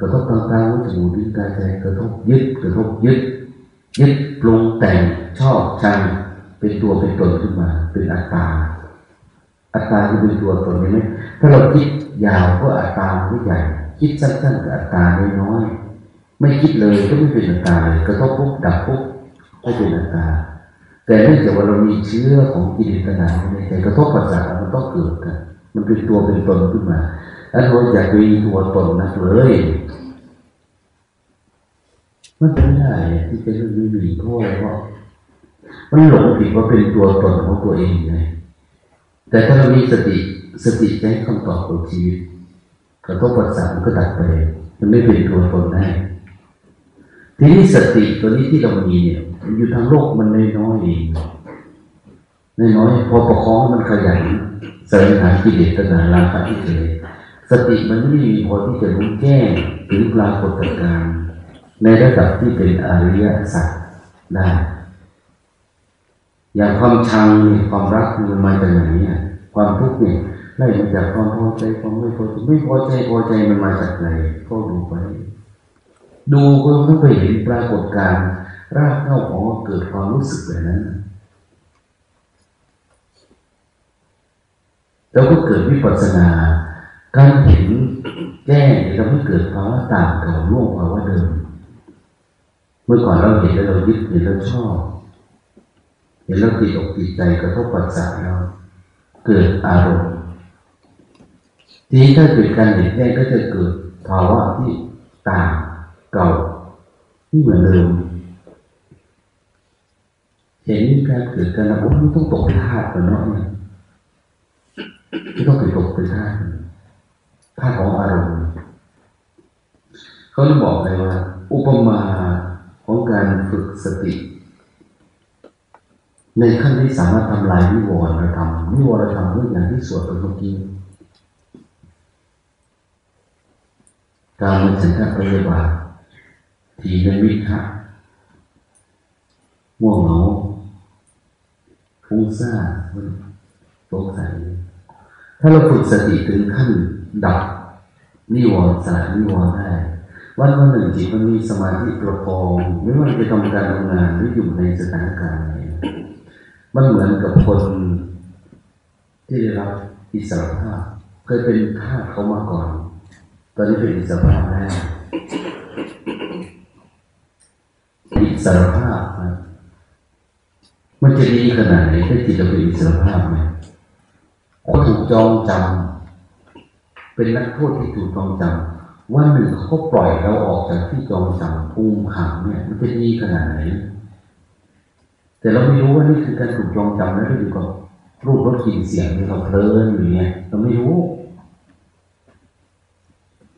กระทบต่างๆวัตถุดิ้นกายใจกระทบยึดกระทบยึด ยึดปรุงแต่งชอบชังเป็นตัวเป็นตนขึ้นมา เป็นอัตตา อัตตาคือเป็นตัวตนใช่ไหมถ้าเราคิดยาวก็อัตตาไม่ใหญ่ คิดสั้นๆก็อัตตาน้อยไม่คิดเลยก็ไม่เป็นอัตตาเลยกระทบปุ๊บดับปุ๊บก็เป็นอัตตาแต่เนื่องจากว่าเรามีเชื้อของกิเลสตัณหาในใจกระทบปัจจัยมันต้องเกิดกัน มันเป็นตัวเป็นตนขึ้นมา แล้วเราอยากมีตัวตนนะเลยมันเป็นไม่ได้ที่จะไม่มีเพราะเพราะมันหลงผิดว่าเป็นตัวตนของตัวเองไงแต่ถ้าเรามีสติสติใช้คำตอบของชีวิตกระทบปัจจัยมันก็ดับไปมันไม่เป็นตัวตนได้ทีนี้สติตัวนี้ที่เรามีเนี่ยอยู่ทางโลกมันน้อยเองน้อยพอประคองมันขยัน สวงหากิเลสตัณหาราคะที่เฉยสติมันไม่มีพอที่จะรู้แจ้งถึงปรากฏการณ์ในระดับที่เป็นอริยสัจได้ อย่างความชังเนี่ยความรักมันมาจากไหนเนี่ยความทุกข์เนี่ยไล่มาจากความพอใจความไม่พอใจไม่พอใจพอใจมันมาจากไหนก็ดูไป ดูก็ต้องไปเห็นปรากฏการณ์รากเหง้าของเกิดความรู้สึกแบบนั้น แล้วก็เกิดวิปัสสนา การเห็นแจ้งทำให้เกิดภาวะต่างกับร่วงภาวะเดิม เมื่อก่อนเราเห็นแล้วเรายึดเห็นแล้วชอบ เห็นแล้วติดอกติดใจกระทบปัจจัยเราเกิดอารมณ์ ทีนี้ถ้าเกิดการเห็นแจ้งก็จะเกิดภาวะที่ต่างเก่าที่เหมือนเดิมเห็นการเกิดการระบบไม่ต้องตกธาตุกันเนาะ เนี่ยไม่ต้องไปตกไปท่าท่าของอารมณ์เขาจะบอกเลยว่า อุปมาของการฝึกสติ ในขั้นที่สามารถทำลายนิวรณธรรมนิวรณธรรมเรื่องอย่างที่สวดไปเมื่อกี้การมันฉันทะปฏิบัติทีนมิทะม่วงเหงาฟุ้งซ่านตกใส ถ้าเราฝึกสติถึงขั้นดับนิวรณ์สานิวรณ์ได้วันวันหนึ่งจิตมันมีสมาธิประคองไม่ว่าจะทำการทำงานหรืออยู่ในสถานการณ์ไหนมันเหมือนกับคนที่ได้รับอิสระภาพ เคยเป็นทาเขามาก่อน ตอนนี้เป็นอิสระภาพแล้วอิสระภาพมันจะดีขนาดไหนถ้าจิตเราเป็นอิสระภาพไหม คนถูกจองจำเป็นนักโทษที่ถูกจองจำวันหนึ่งเขาปล่อยเราออกจากที่จองจำภูมิขังเนี่ย มันจะดีขนาดไหน แต่เราไม่รู้ว่านี่คือการถูกจองจำแล้วก็อยู่กับรูปรสกลิ่นเสียงที่เราเพลินอยู่เนี่ยเราไม่รู้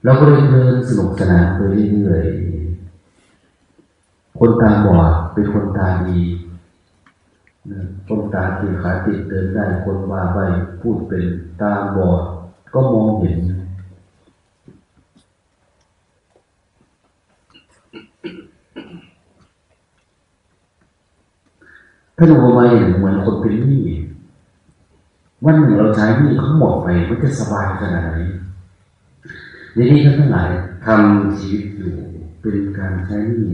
เราก็เลยเพลินสนุกสนานไปเรื่อยๆคนตาบอดเป็นคนตาดี คนตาตีขาติดเดินได้คนว่าไปพูดเป็นตาบอด ก็มองเห็น ถ้าดูมาอย่างเหมือนคนเป็นหนี้วันหนึ่งเราใช้หนี้เขาหมดไปมันจะสบายขนาดไหนในนี้ท่านทั้งหลายทำชีวิตอยู่เป็นการใช้หนี้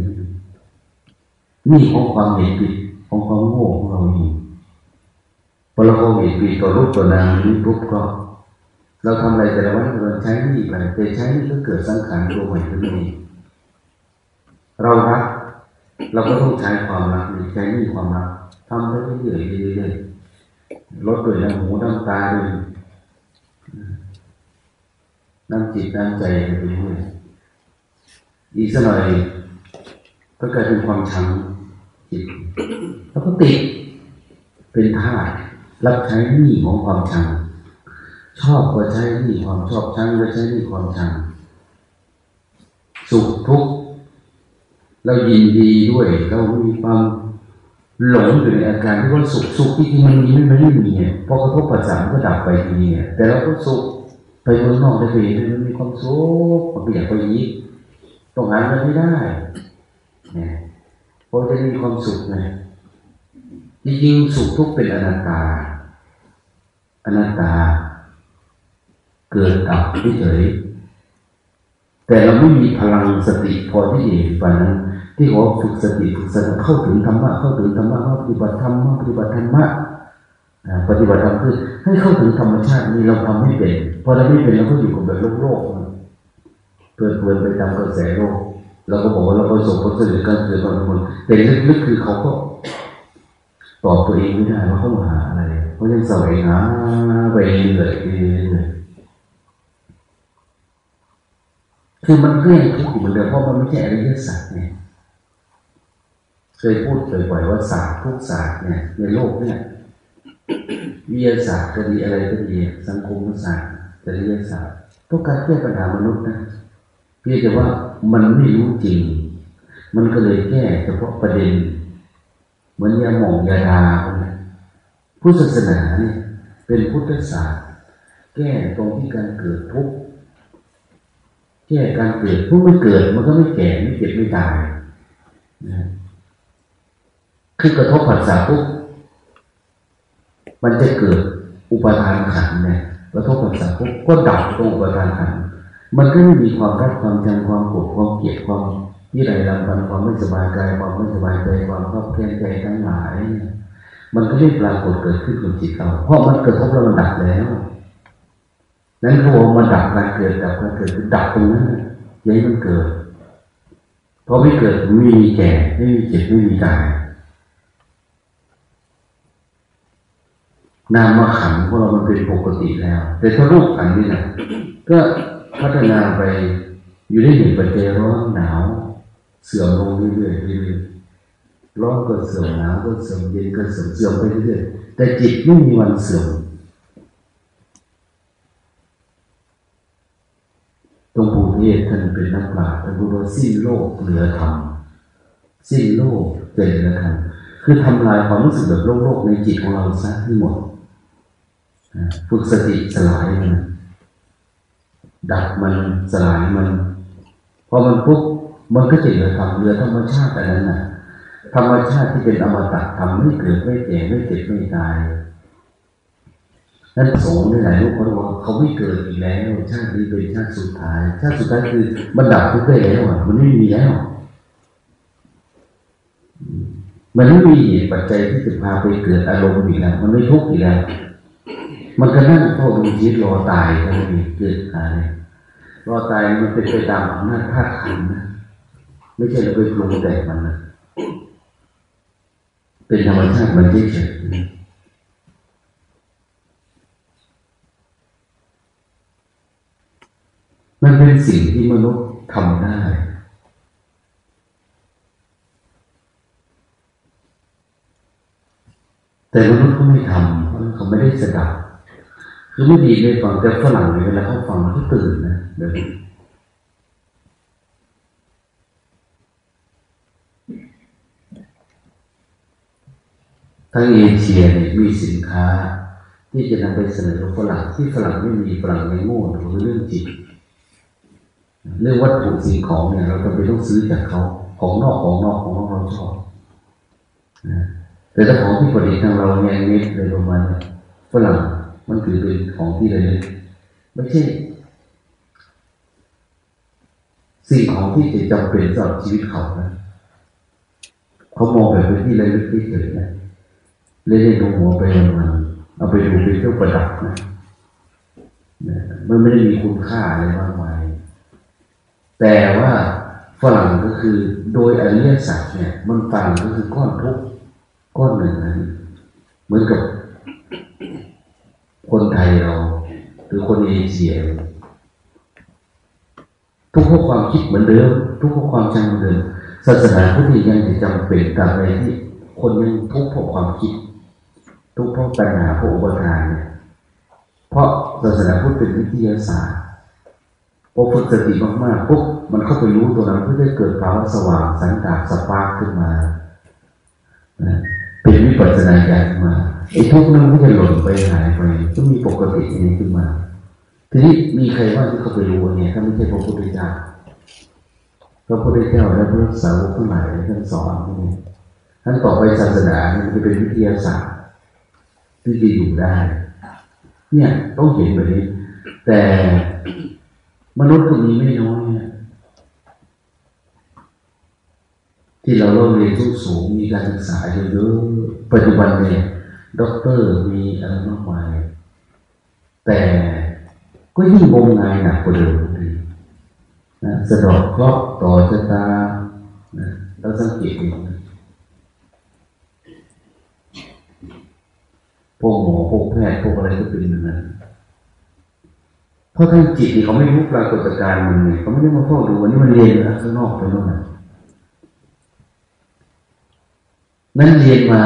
หนี้ของความเห็นผิด ของความโง่ของเราเองพอเราเห็นผิดต่อรูปตัวนามนี้ปุ๊บก็เราทำอะไรแต่ละวันเราใช้หนี้ไปแต่ใช้หนี้ก็เกิดสังขารตัวใหม่ขึ้นมาเองเรารักเราก็ต้องใช้ความรักใช้หนี้ความรักทำไปเรื่อยๆเรื่อยๆลดด้วยน้ำหูน้ำตาด้วยน้ำจิตน้ำใจไปเรื่อยอีกสักหน่อยก็เกิดเป็นความชัง แล้วก็ติดเป็นธาตุรับใช้หนี้ของความชัง ชอบก็ใช้หนี้ความชอบชังก็ใช้หนี้ความชัง สุขทุกข์เรายินดีด้วย เรามีความหลงอยู่ในอาการที่ว่าสุขสุขที่จริงมันมีไม่ไม่มีพอกระทบปัจจัยก็ดับไปทีนี้แต่เราก็สุขไปเมืองนอกได้ไปมันมีความสุขมันอยากไปยี้ต้องหาเงินไม่ได้เนี่ย พอจะมีความสุขไงจริงๆสุขทุกเป็นอนัตตา อนัตตา เกิดดับเฉยแต่เราไม่มีพลังสติพอที่จะเห็นฝันที่เขาฝึกสติฝึกสติเข้าถึงธรรมะเข้าถึงธรรมะว่าปฏิบัติธรรมปฏิบัติธรรมะปฏิบัติธรรมคือให้เข้าถึงธรรมชาตินี้เราทำไม่เป็นพอเราไม่เป็นเราก็อยู่กับแบบโลกโลกเพื่อเพลินไปตามกระแสโลก เราก็บอกว่าเราประสบผลสำเร็จการเกิดบางคนแต่ลึกๆคือเขาก็ตอบตัวเองไม่ได้ว่าเขาหาอะไรเขายังแสวงหาไปเรื่อยคือมันก็ยังทุกข์อยู่เหมือนเดิมเพราะมันไม่ใช่อริยสัจเนี่ยเคยพูดเคยบ่อยว่าศาสตร์ทุกศาสตร์เนี่ยในโลกเนี่ยวิทยาศาสตร์ก็ดีอะไรก็ดีสังคมศาสตร์จริยศาสตร์ต้องการแก้ปัญหามนุษย์นะ เพียงแต่ว่ามันไม่รู้จริง มันก็เลยแก้เฉพาะประเด็น เหมือนยาหมองยาดาคนนี้พุทธศาสนาเนี่ยเป็นพุทธศาสตร์ แก้ตรงที่การเกิดทุกข์แก้การเกิดทุกไม่เกิด มันก็ไม่แก่ไม่เจ็บไม่ตายนะคือกระทบผัสสะปุ๊บมันจะเกิดอุปทานขันเนี่ยกระทบผัสสะปุ๊บก็ดับตรงอุปทานขัน มันก็ไม่มีความรักความจังความโกรธความเกลียดความยี่ไรรำพันความไม่สบายกายความไม่สบายใจความครอบแค้นใจทั้งหลาย มันก็ไม่ปรากฏเกิดขึ้นกับจิตเราเพราะมันเกระทบแล้วมันดับแล้ว นั้นเขาบอกมันดับการเกิดดับการเกิดคือดับตรงนั้นยัยมันเกิดเพอไม่เกิดไม่มีแก่ไม่มีเจ็บไม่มีตายนามขันพวกเรามันเป็นปกติแล้ว แต่ถ้ารูปขันนี่นะก็ พัฒนาไปอยู่ได้หนึ่งปัจจัยร้อนหนาว เสื่อมลงเรื่อยๆเรื่อยๆร้อนก็เสื่อมหนาวก็เสื่อมเย็นก็เสื่อมเสื่อมไปเรื่อยๆแต่จิตไม่มีวันเสื่อมตรงปู่เทศท่านเป็นนักปราชญ์ท่านพูดว่าสิ้นโลกเหลือธรรมสิ้นโลกเจริญธรรมคือทำลายความรู้สึกแบบโลกๆในจิตของเราซะให้หมดฝึกสติสลายมัน ดับมันสลายมันพอมันปุ๊บมันก็จะเหลือธรรมเหลือธรรมชาติแต่นั้นน่ะธรรมชาติที่เป็นอมตะทำไม่เกิดไม่แก่ไม่เจ็บไม่ตายนั้นสงฆ์ในหลายลูกเขาบอกเขาไม่เกิดอีกแล้วชาตินี้เป็นชาติสุดท้ายชาติสุดท้ายคือมันดับทุกข์ได้แล้วอะมันไม่มีแล้วมันไม่มีเหตุปัจจัยที่จะพาไปเกิดอารมณ์อีกแล้ว มันไม่ทุกข์อีกแล้ว มันก็นั่งเฝ้าดูชีวิตรอตายก็ไม่มีเกิดอะไรรอตายมันเป็นไปตามอำนาจธาตุขันนะไม่ใช่เราไปปรุงแต่งมันนะเป็นธรรมชาติมันเฉยมันเป็นสิ่งที่มนุษย์ทำได้แต่มนุษย์ก็ไม่ทำเพราะเขาไม่ได้สดับ คือไม่ดีเลยฟังแต่ฝรั่งเวลาเขาฟังเขาตื่นนะเดี๋ยวทั้งเอเชียเนี่ยมีสินค้า ที่จะนำไปเสนอฝรั่งที่ฝรั่งไม่มีฝรั่งไม่โง่หรือเรื่องจิตเรื่องวัตถุสิ่งของเนี่ย เราจะไปต้องซื้อจากเขาของนอกของนอกของนอกเราชอบนะแต่ถ้าของที่ประดิษฐ์ทางเราเนี่ยเน็ตเลยประมาณฝรั่ง มันถือเป็นของที่เลยไม่ใช่สิ่งของที่จะจำเป็นสำหรับชีวิตเขานะเขามองแบบเป็นที่ระลึกที่เกิดนะเลยได้ดูหัวไปมันเอาไปดูเป็นเครื่องประดับนะมันไม่ได้มีคุณค่าอะไรมากมาย แต่ว่าฝรั่งก็คือโดยอริยสัจเนี่ย มันฟังก็คือก้อนทุกก้อนหนึ่งนะเหมือนกับ คนไทยเราหรือคนเอเชียทุกข้อความคิดเหมือนเดิม ทุกข้อความจำเหมือนเดิมศาสนาพุทธยังจะจำเป็นกับอะไรที่คนยังทุกข์เพราะความคิด ทุกข์เพราะปัญหาเพราะอุปทานเนี่ยเพราะศาสนาพุทธเป็นวิทยาศาสตร์พอฝึกสติมากๆปุ๊บมันเข้าไปรู้ตัวนั้นเพื่อได้เกิดภาวะสว่างสันตาสปาร์ขึ้นมาเป็นวิปัสสนาญาณมา ไอ้ทุกข์นั้นก็จะหล่นไปหายไปก็มีปกตินี้ขึ้นมา ทีนี้มีใครว่าที่เขาไปรู้เนี่ยถ้าไม่ใช่พระพุทธเจ้าพระพุทธเจ้าและพระสาวกทั้งหลายท่านสอนนี่ท่านต่อไปศาสนาเนี่ยมันจะเป็นวิทยาศาสตร์ที่จะอยู่ได้ เนี่ยต้องเห็นแบบนี้ แต่มนุษย์ก็มีไม่น้อยเนี่ยที่เราเรียนสูงสูงมีการศึกษาเยอะๆปัจจุบันเนี่ย ด็อกเตอร์มีอะไรมากมาย แต่ก็ยิ่งงมงายหนักกว่าเดิมนะสะเดาะเคราะห์ต่อชะตานะเราสังเกตดูนะพวกหมอพวกแพทย์พวกอะไรก็เป็นนั้นเพราะทางจิตนี่เขาไม่รู้ปรากฏการณ์มันไงเขาไม่ได้มาเฝ้าดูวันนี้มันเรียนนะข้างนอกไปโน่นนนั่นเรียนมา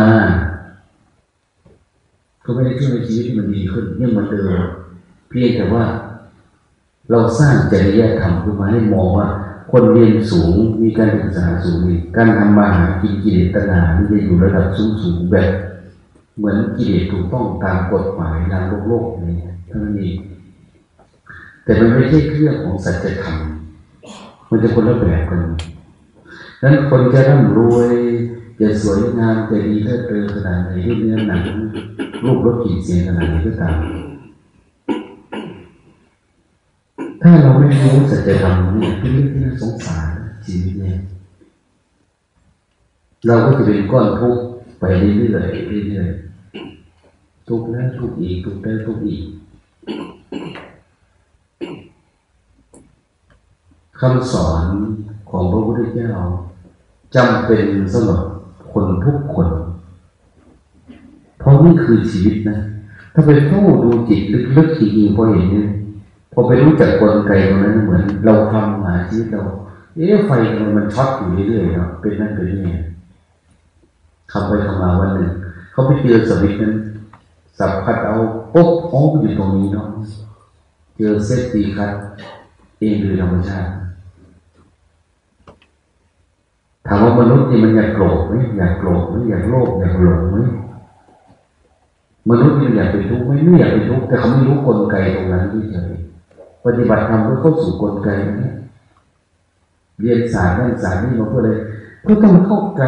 ก็ไม่ได้ช่วยในชีวิตมันดีขึ้นยังเหมือนเดิมเพียงแต่ว่า เราสร้างจริยธรรมขึ้นมาให้มองว่า คนเรียนสูงมีการศึกษาสูงนี่การทำมาหากินกิเลสตนานี่จะอยู่ระดับสูงสูงแบบ เหมือนกิเลสถูกต้องตามกฎหมายทางโลกโลกนี่ท่านั้นเองแต่มันไม่ใช่เครื่องของสัจธรรมมันจะคนละแบบกันนั้นคนจะร่ำรวยจะสวยงามจะดีเลิศเลอขนาดไหนรูปเนื้อหนังรูปรสกลิ่นเสียงขนาดไหนก็ตามถ้าเราไม่รู้สัจธรรมเนี่ยเป็นเรื่องที่น่าสงสารชีวิตเนี่ยเราก็จะเป็นก้อนทุกข์ไปเรื่อยๆเรื่อยๆทุกข์แล้วทุกข์อีกทุกข์แล้วทุกข์อีกคำสอนของพระพุทธเจ้าจำเป็นสำหรับคนทุกคนเพราะ นี่คือชีวิตนะ ถ้าไปเฝ้าดูจิตลึกๆจริงๆพอเห็นเนี่ยพอไปรู้จักกลไกตรงนั้นเหมือน เราทำหาชีวิตเราเอ๊ะไฟมันมันช็อตอยู่เรื่อยๆเนาะเป็นนั่นเป็นนี่ทำไปทำมาวันหนึ่งเขาไปเจอสวิตนั้น สับพัดเอาปุ๊บอ๋ออยู่ตรงนี้เนาะเจอเซตตีคัดเองโดยธรรมชาติถามว่ามนุษย์นี่มันอยากโกรธไหมอยากโกรธไหมอยากโลภอยากหลงไหม มนุษย์นี่อยากเป็นทุกข์ไหมไม่อยากเป็นทุกข์แต่เขาไม่รู้กลไกตรงนั้นที่เฉยปฏิบัติธรรมเพื่อเข้าสู่กลไกนี้เรียนสายนั่นสายนี่มาเพื่ออะไรเพื่อต้องเข้าใจ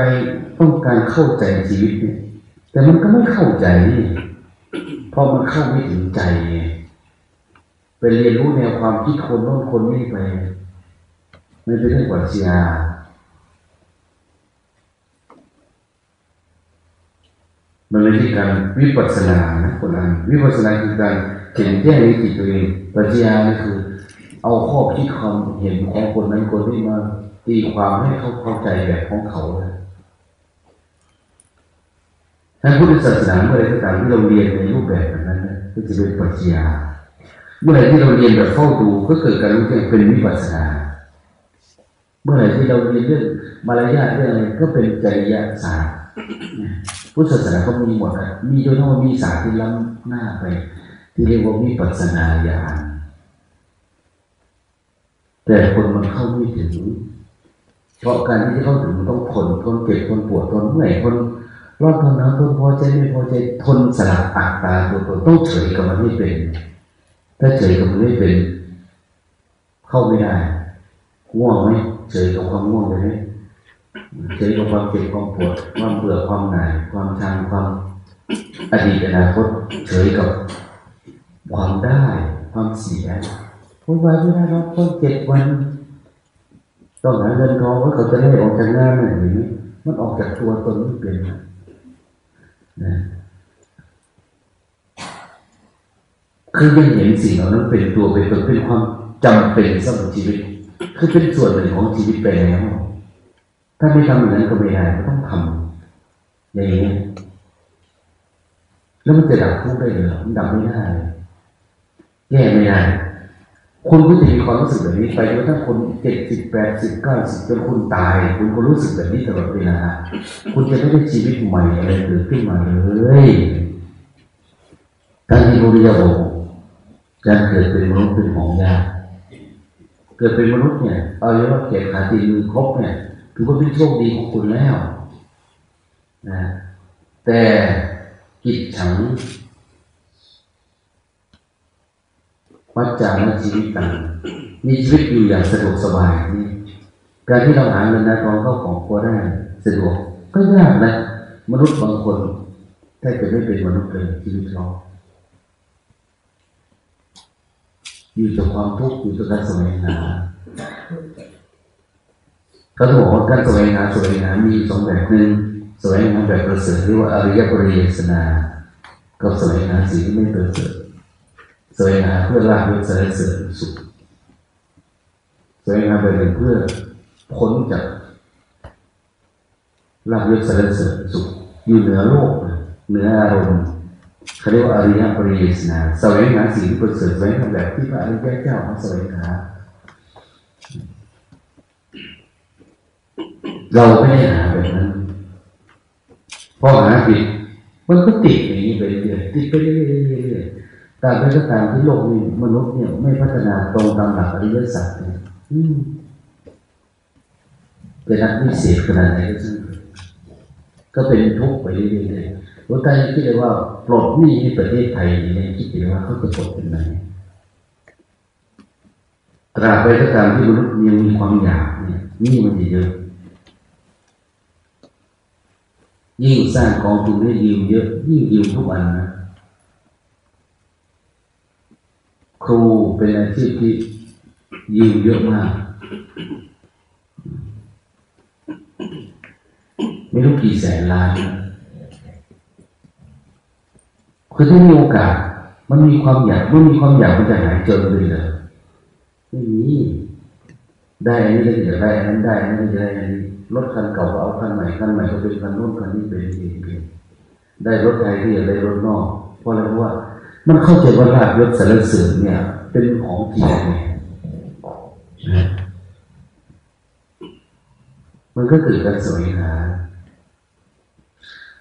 ต้องการเข้าใจชีวิตนี่แต่มันก็ไม่เข้าใจนี่เพราะมันเข้าไม่ถึงใจไงไปเรียนรู้แนวความคิดคนโน้นคนนี้ไปไม่เป็นเรื่องปรัชญา มันไม่ใช่การวิปัสสนานะคนนั้นวิปัสสนาคือการเห็นแจ้งในจิตตัวเองปัญญานี่คือ เอาข้อคิดความเห็นของคนนั้นคนนี้มาตีความให้เขาเข้าใจแบบของเขาเลยถ้าพุทธศาสนาเมื่อไรก็ตามที่เราเรียนในรูปแบบแบบนั้นก็จะเป็นปัญญาเมื่อไรที่เราเรียนแบบเข้าดูก็เกิดการรู้แจ้งเป็นวิปัสสนาเมื่อไรที่เราเรียนเรื่องมารยาทเรื่องอะไรก็เป็นจริยศาสตร์ พุทธศาสนาก็มีหมดนะมีโดยเฉพาะมีศาสตร์ที่ล้ำหน้าไป ที่เรียกว่าวิปัสสนาญาณแต่คนมันเข้าไม่ถึงเพราะการที่เข้าถึงต้องทนทนเก็บทนปวดทนเมื่อยทนร้อนทนหนาวทนพอใจไม่พอใจทนสลับอัตตาตัวตนต้องเฉยกับมันไม่เป็น ถ้าเฉยกับมันไม่เป็น เข้าไม่ได้ง่วงไหมเฉยกับความง่วงเลย เฉยกับความเจ็บความปวดความเบื่อความหน่ายความชังความอดีตอนาคตเฉยกับความได้ความเสียพูดไว้ไม่ได้เราต้องเจ็ดวันต้องหาเงินทองว่าเขาจะได้ออกจากงานอะไรอย่งนี้มันออกจากตัวตนไม่เป็นนะคือยังเห็นสิ่งเหล่านั้นเป็นตัวเป็นตนเป็นความจำเป็นสำหรับชีวิต คือเป็นส่วนหนึ่งของชีวิตไปแล้ว ถ้าไม่ทำอย่างนั้นก็ไม่ได้ก็ต้องทำอย่างนี้ แล้วมันจะดับทุกข์ได้หรือมันดับไม่ได้แก้ไม่ได้คุณก็จะมีความรู้สึกแบบนี้ไปจนถ้าคนเจ็ดสิบแปดสิบเก้าสิบจนคุณตาย คุณก็รู้สึกแบบนี้ตลอดเวลาคุณจะไม่ได้ชีวิตใหม่อะไรเกิดขึ้นมาเลยการที่พระพุทธเจ้าบอกการเกิดเป็นมนุษย์เป็นของยากเกิดเป็นมนุษย์เนี่ยเอาเรียกว่าเขียนขาตีมือครบเนี่ย ถือว่าเป็นโชคดีของคุณแล้วนะแต่กิจฉังวัจจาและชีวิตต่างมีชีวิตอยู่อย่างสะดวกสบายนี่การที่เราหาเงินได้ทองเข้าของพอได้สะดวกก็ยากนะ มนุษย์บางคนถ้าเกิดไม่เป็นมนุษย์เลยชีวิตเราอยู่กับความทุกข์อยู่กับการแสวงหา เขาบอกว่าการแสวงหาแสวงหามีสองแบบหนึ่งแสวงหาแบบประเสริฐเรียกว่าอริยปริยสนากับแสวงหาสิ่งที่ไม่ประเสริฐแสวงหาเพื่อลาภยศสรรเสริญสุขแสวงหาไปเพื่อพ้นจากลาภยศสรรเสริญสุขอยู่เหนือโลกเหนืออารมณ์เขาเรียกว่าอริยปริยสนาแสวงหาสิ่งที่ประเสริฐแสวงหาแบบที่พระอริยเจ้ามาแสวงหา เราไม่ได้หาแบบนั้นพอหาผิดมันก็ติดอย่างนี้ไปเรื่อยติดไปเรื่อยตามไปก็ตามที่โลกนี้มนุษย์เนี่ยไม่พัฒนาตรงตามหลักอริยสัจเนี่ยเป็นนักวิเศษขนาดไหนก็ช่างก็เป็นทุกข์ไปเรื่อยๆว่าใครคิดเลยว่าปลดหนี้ในประเทศไทยเนี่ยคิดเลยว่าเขาจะปลดเป็นไงตราบไปก็ตามที่มนุษย์ยังมีความอยากเนี่ยนี่มันจะเยอะ ยิ่งสร้างกองทุนได้ยืมเยอะยิ่งยืมทุกอันนะครูเป็นอาชีพที่ยืมเยอะมาก ไม่รู้กี่แสนล้านคือถ้ามีโอกาส มันมีความอยากเมื่อมีความอยากมันจะหายเจอเลยเลยไม่มีได้อันนี้ก็จะได้อันนั้นได้อันนั้นจะได้อันนี้ รถคันเก่าก็เอาคันใหม่คันใหม่ก็เป็นคันโน้นคันนี้เป็นเองได้รถไทยที่อยากได้รถนอกเพราะอะไรเพราะว่า มันเข้าใจว่าลาบยศสารเสริญเนี่ย เป็นของจริงไงมันก็เกิดการสวยงา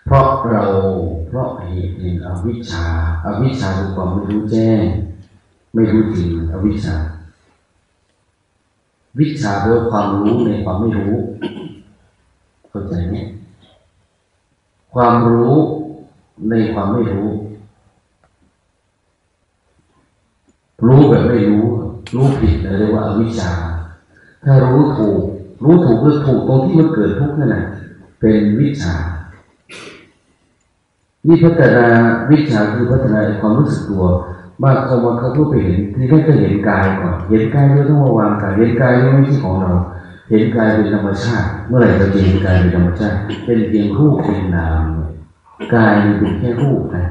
เพราะเราเพราะเหตุแห่งอวิชชาอาวิชชาคือความไม่รู้แจ้ง ไม่รู้จริงอวิชชา วิชาแปลว่าความรู้ในความไม่รู้ เข้าใจไหมความรู้ในความไม่รู้ รู้แบบไม่รู้ รู้ผิดเรียกว่าอวิชชา ถ้ารู้ถูก รู้ถูกคือถูกตรงที่มันเกิดทุกข์นั่นแหละเป็นวิชานี่พัฒนาวิชาคือพัฒนาความรู้สึกตัวบางคนบางเขาพูดไปเห็นที่แรกก็เห็นกายก่อนเห็นกายด้วยต้องมาวางกายเห็นกายด้วยไม่ใช่ของเรา เห็นกายเป็นธรรมชาติ เมื่อไหร่จะเห็นกายเป็นธรรมชาติ เป็นเพียงรูปเป็นนามกายเป็นแค่รูปนะ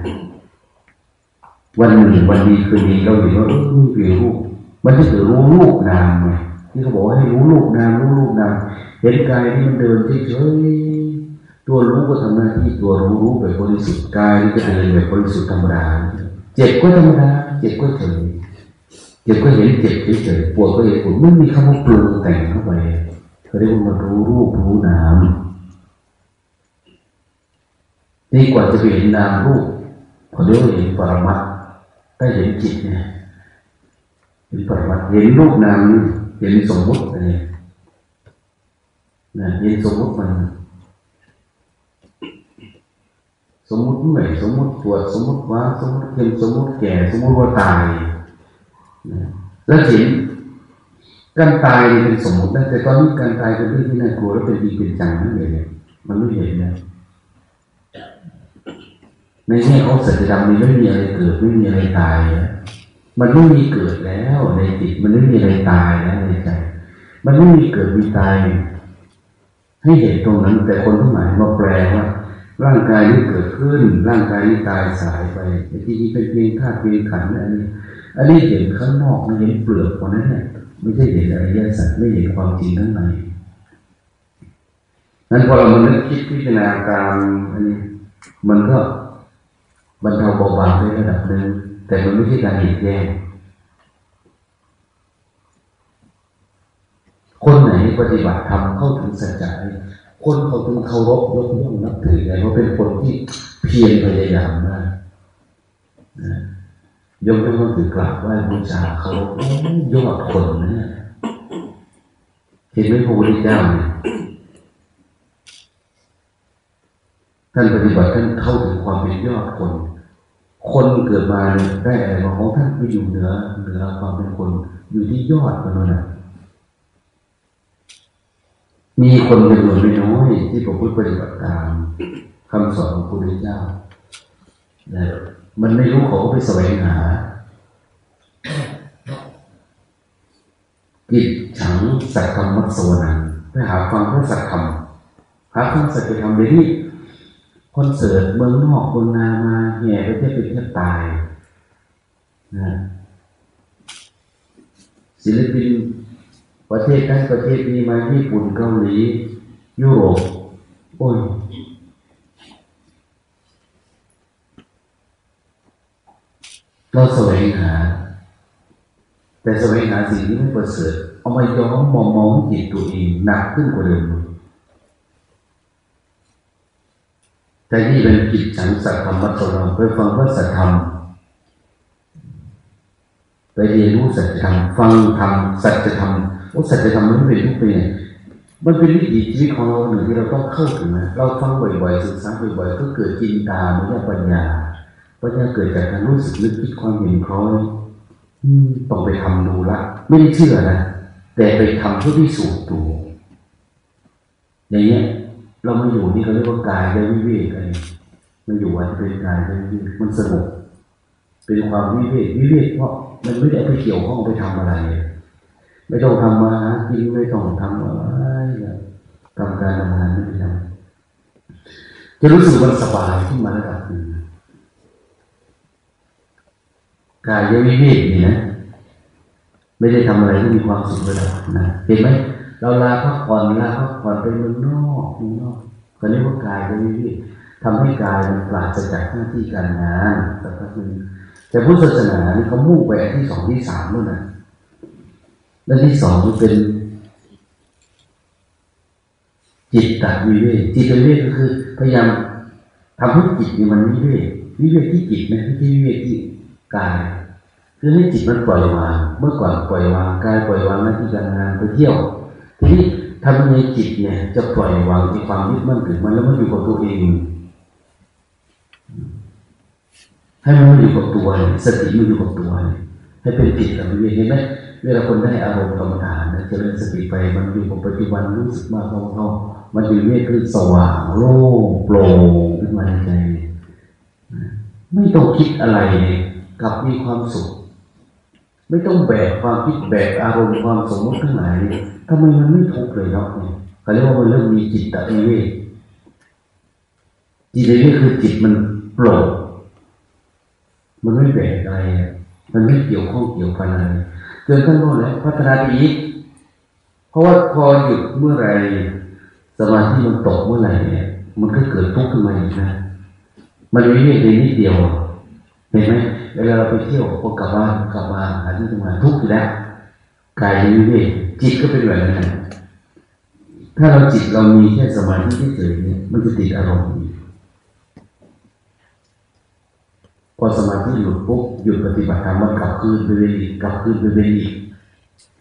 วันหนึ่งวันดีคืนดีเราเห็นว่าเออมีเปลี่ยนรูป มันจะเกิดรู้รูปนามไงที่เขาบอกให้รู้รูปนามรู้รูปนามเห็นกายที่มันเดินเฉยตัวรู้ก็ทำหน้าที่ตัวรู้รู้แบบบริสุทธิ์กายก็เดินแบบบริสุทธิ์ธรรมดาเจ็บก็ธรรมดาเจ็บก็เฉย เจ็บก็เห็นเจ็บเฉยปวดก็เห็นปวดไม่มีคำว่าปรุงแต่งเข้าไปเขาเรียกว่ามารู้รูปรู้นามดีกว่าจะไปเห็นนามรูปพอเรียกว่าเห็นปรมัตถ้าเห็นจิตเนี่ยเห็นปรมัตเห็นรูปนามเห็นสมมติอะไรนะเห็นสมมติมันสมมุติเมื่อยสมมุติปวดสมมุติว่าสมมุติเค็มสมมุติแก่ สมมุติว่าตาย แล้วเห็นการตายเป็นสมมตินะแต่ตอนนี้การตายเป็นเรื่องที่น่ากลัวและเป็นดีเป็นจังนั่นเองมันไม่เห็นนะในแง่ของสัจธรรมนี่ไม่มีอะไรเกิดไม่มีอะไรตายมันไม่มีเกิดแล้วในจิตมันไม่มีอะไรตายแล้วในใจมันไม่มีเกิดมีตายให้เห็นตรงนั้น แต่คนทั้งหลายมาแปลว่า ร่างกายนี้เกิดขึ้น ร่างกายนี้ตายสายไปที่นี้เป็นเพียงธาตุเพียงขันธ์อันนี้ อันนี้เห็นข้างนอกไม่เห็นเปลือกคนนั้นเนี่ยไม่ใช่เห็นอริยสัจไม่เห็นความจริงข้างในนั้นพอเรามานึกคิดพิจารณาตามอันนี้ มันก็บรรเทาเบาบางได้ระดับหนึ่งแต่มันไม่ใช่การเหลีกแย่งคนไหนปฏิบัติธรรมเข้าถึงสัจจะคนเขาถึงเคารพยกย่องนับถือเลยว่าเป็นคนที่เพียรพยายามมากนะ ยกย่องถือกราบไหว้บูชาเขายอดคนนะเนี่ยเห็นไหมพระพุทธเจ้าเนี่ยท่านปฏิบัติท่านเข้าถึงความเป็นยอดคน คนเกิดมาได้อะไรมาของท่านไปอยู่เหนือเหนือความเป็นคน อยู่ที่ยอดมันนั่นแหละมีคนจำนวนไม่น้อยที่ประพฤติปฏิบัติตามคำสอนของพระพุทธเจ้าแต่ มันไม่รู้เขาก็ไปแสวงหากิจฉังสัจธรรมมัตสวนังไปหาฟังพระสัจธรรมหาฟังสัจธรรมเดี๋ยวนี้คอนเสิร์ตเมืองนอกเมืองนามาแห่ไปเทียบเป็นเทียบตายนะศิลปินประเทศนั้นประเทศนี้มาญี่ปุ่นเกาหลียุโรปโอ้ย เราแสวงหา แต่แสวงหาสิ่งที่ไม่ประเสริฐเอามาย้อมมองมองจิตตัวเองหนักขึ้นกว่าเดิมแต่นี่เป็นกิจฉันสัตธรรมะตเราไปฟังว่าสัตธรรมไปเรียนรู้สัจธรรมฟังธรรมสัจธรรมว่าสัจธรรมมันเป็นทุกปีมันเป็นวิถีชีวิตของเราหนึ่งที่เราต้องเข้าถึงนะเราฟังบ่อยๆศึกษาบ่อยๆก็เกิดจินตาไม่ใช่ปัญญา ปัญญาเกิดจากการรู้สึกนึกคิดความเห็นคล้อยต้องไปทำดูละ ไม่ได้เชื่อนะ แต่ไปทำเพื่อพิสูจน์ดูอย่างเงี้ย เรามาอยู่นี่เขาเรียกว่ากายได้วิเวกอะไรมาอยู่วันเป็นกายได้วิเวกมันสงบเป็นความวิเวกวิเวกเพราะมันไม่ได้ไปเกี่ยวข้องไปทำอะไร ไม่ต้องทำมากินไม่ต้องทำอะไรทำการทำงานไม่ได้ทำจะรู้สึกมันสบายขึ้นมาระดับหนึ่ง กายวิเวกนี่นะ ไม่ได้ทำอะไรที่มีความสุขระดับนะเห็นไหมเราลาพักผ่อนลาพักผ่อนไปเมืองนอกเมืองนอกเขาเรียกว่ากายวิเวกทำให้กายมันปราศจากหน้าที่การงานสักพักหนึ่งแต่พุทธศาสนานี่เขามุ่งไปที่สองที่สามนู่นนะและที่สองเป็น จิตตวิเวกจิตวิเวกก็คือ พยายามทำให้จิตนี่มันวิเวกวิเวกที่จิตนะที่วิเวกที่ กายคือให้จิตมันปล่อยวาง เมื่อก่อนปล่อยวางกายปล่อยวางหน้าที่การงานไปเที่ยวทีนี้ทำยังไงจิตเนี่ยจะปล่อยวางที่ความยึดมั่นถือมันแล้วมันอยู่กับตัวเอง ให้มันอยู่กับตัวสติมันอยู่กับตัวให้เป็นจิตกับวิเวกเห็นไหมเวลาคนได้อารมณ์กรรมฐานนะจะเริ่มสติไปมันอยู่กับปัจจุบันรู้สึกมากเขาเขามันอยู่เวทคือสว่างโล่งโปร่งขึ้นมาในใจไม่ต้องคิดอะไร กับมีความสุข ไม่ต้องแบกความคิดแบกอารมณ์ความสมมติทั้งหลายทำไมมันไม่ทุกข์เลยเนาะเนี่ยเขาเรียกว่ามันเริ่มมีจิตตะเวกจิตวิเวกคือจิตมันโปร่งมันไม่แบกอะไร มันไม่เกี่ยวข้องเกี่ยวกันอะไรเกินขั้นโน้นแล้วพัฒนาอีกเพราะว่าพอหยุดเมื่อไรสมาธิมันตกเมื่อไหร่เนี่ย มันก็เกิดทุกข์ขึ้นมาอีกนะ มันไม่ใช่ในนิดเดียว เห็นไหมเวลาเราไปเที่ยวพอกลับบ้านกลับมาหาที่ทำงานทุกข์อยู่แล้วกายวิเวกจิตก็เป็นแบบนั้นถ้าเราจิตเรามีแค่สมาธิเฉยเนี่ยมันจะติดอารมณ์พอสมาธิหลุดปุ๊บหยุดปฏิบัติธรรมมันกลับคืนไปเวอีกกลับคืนไปเวอีก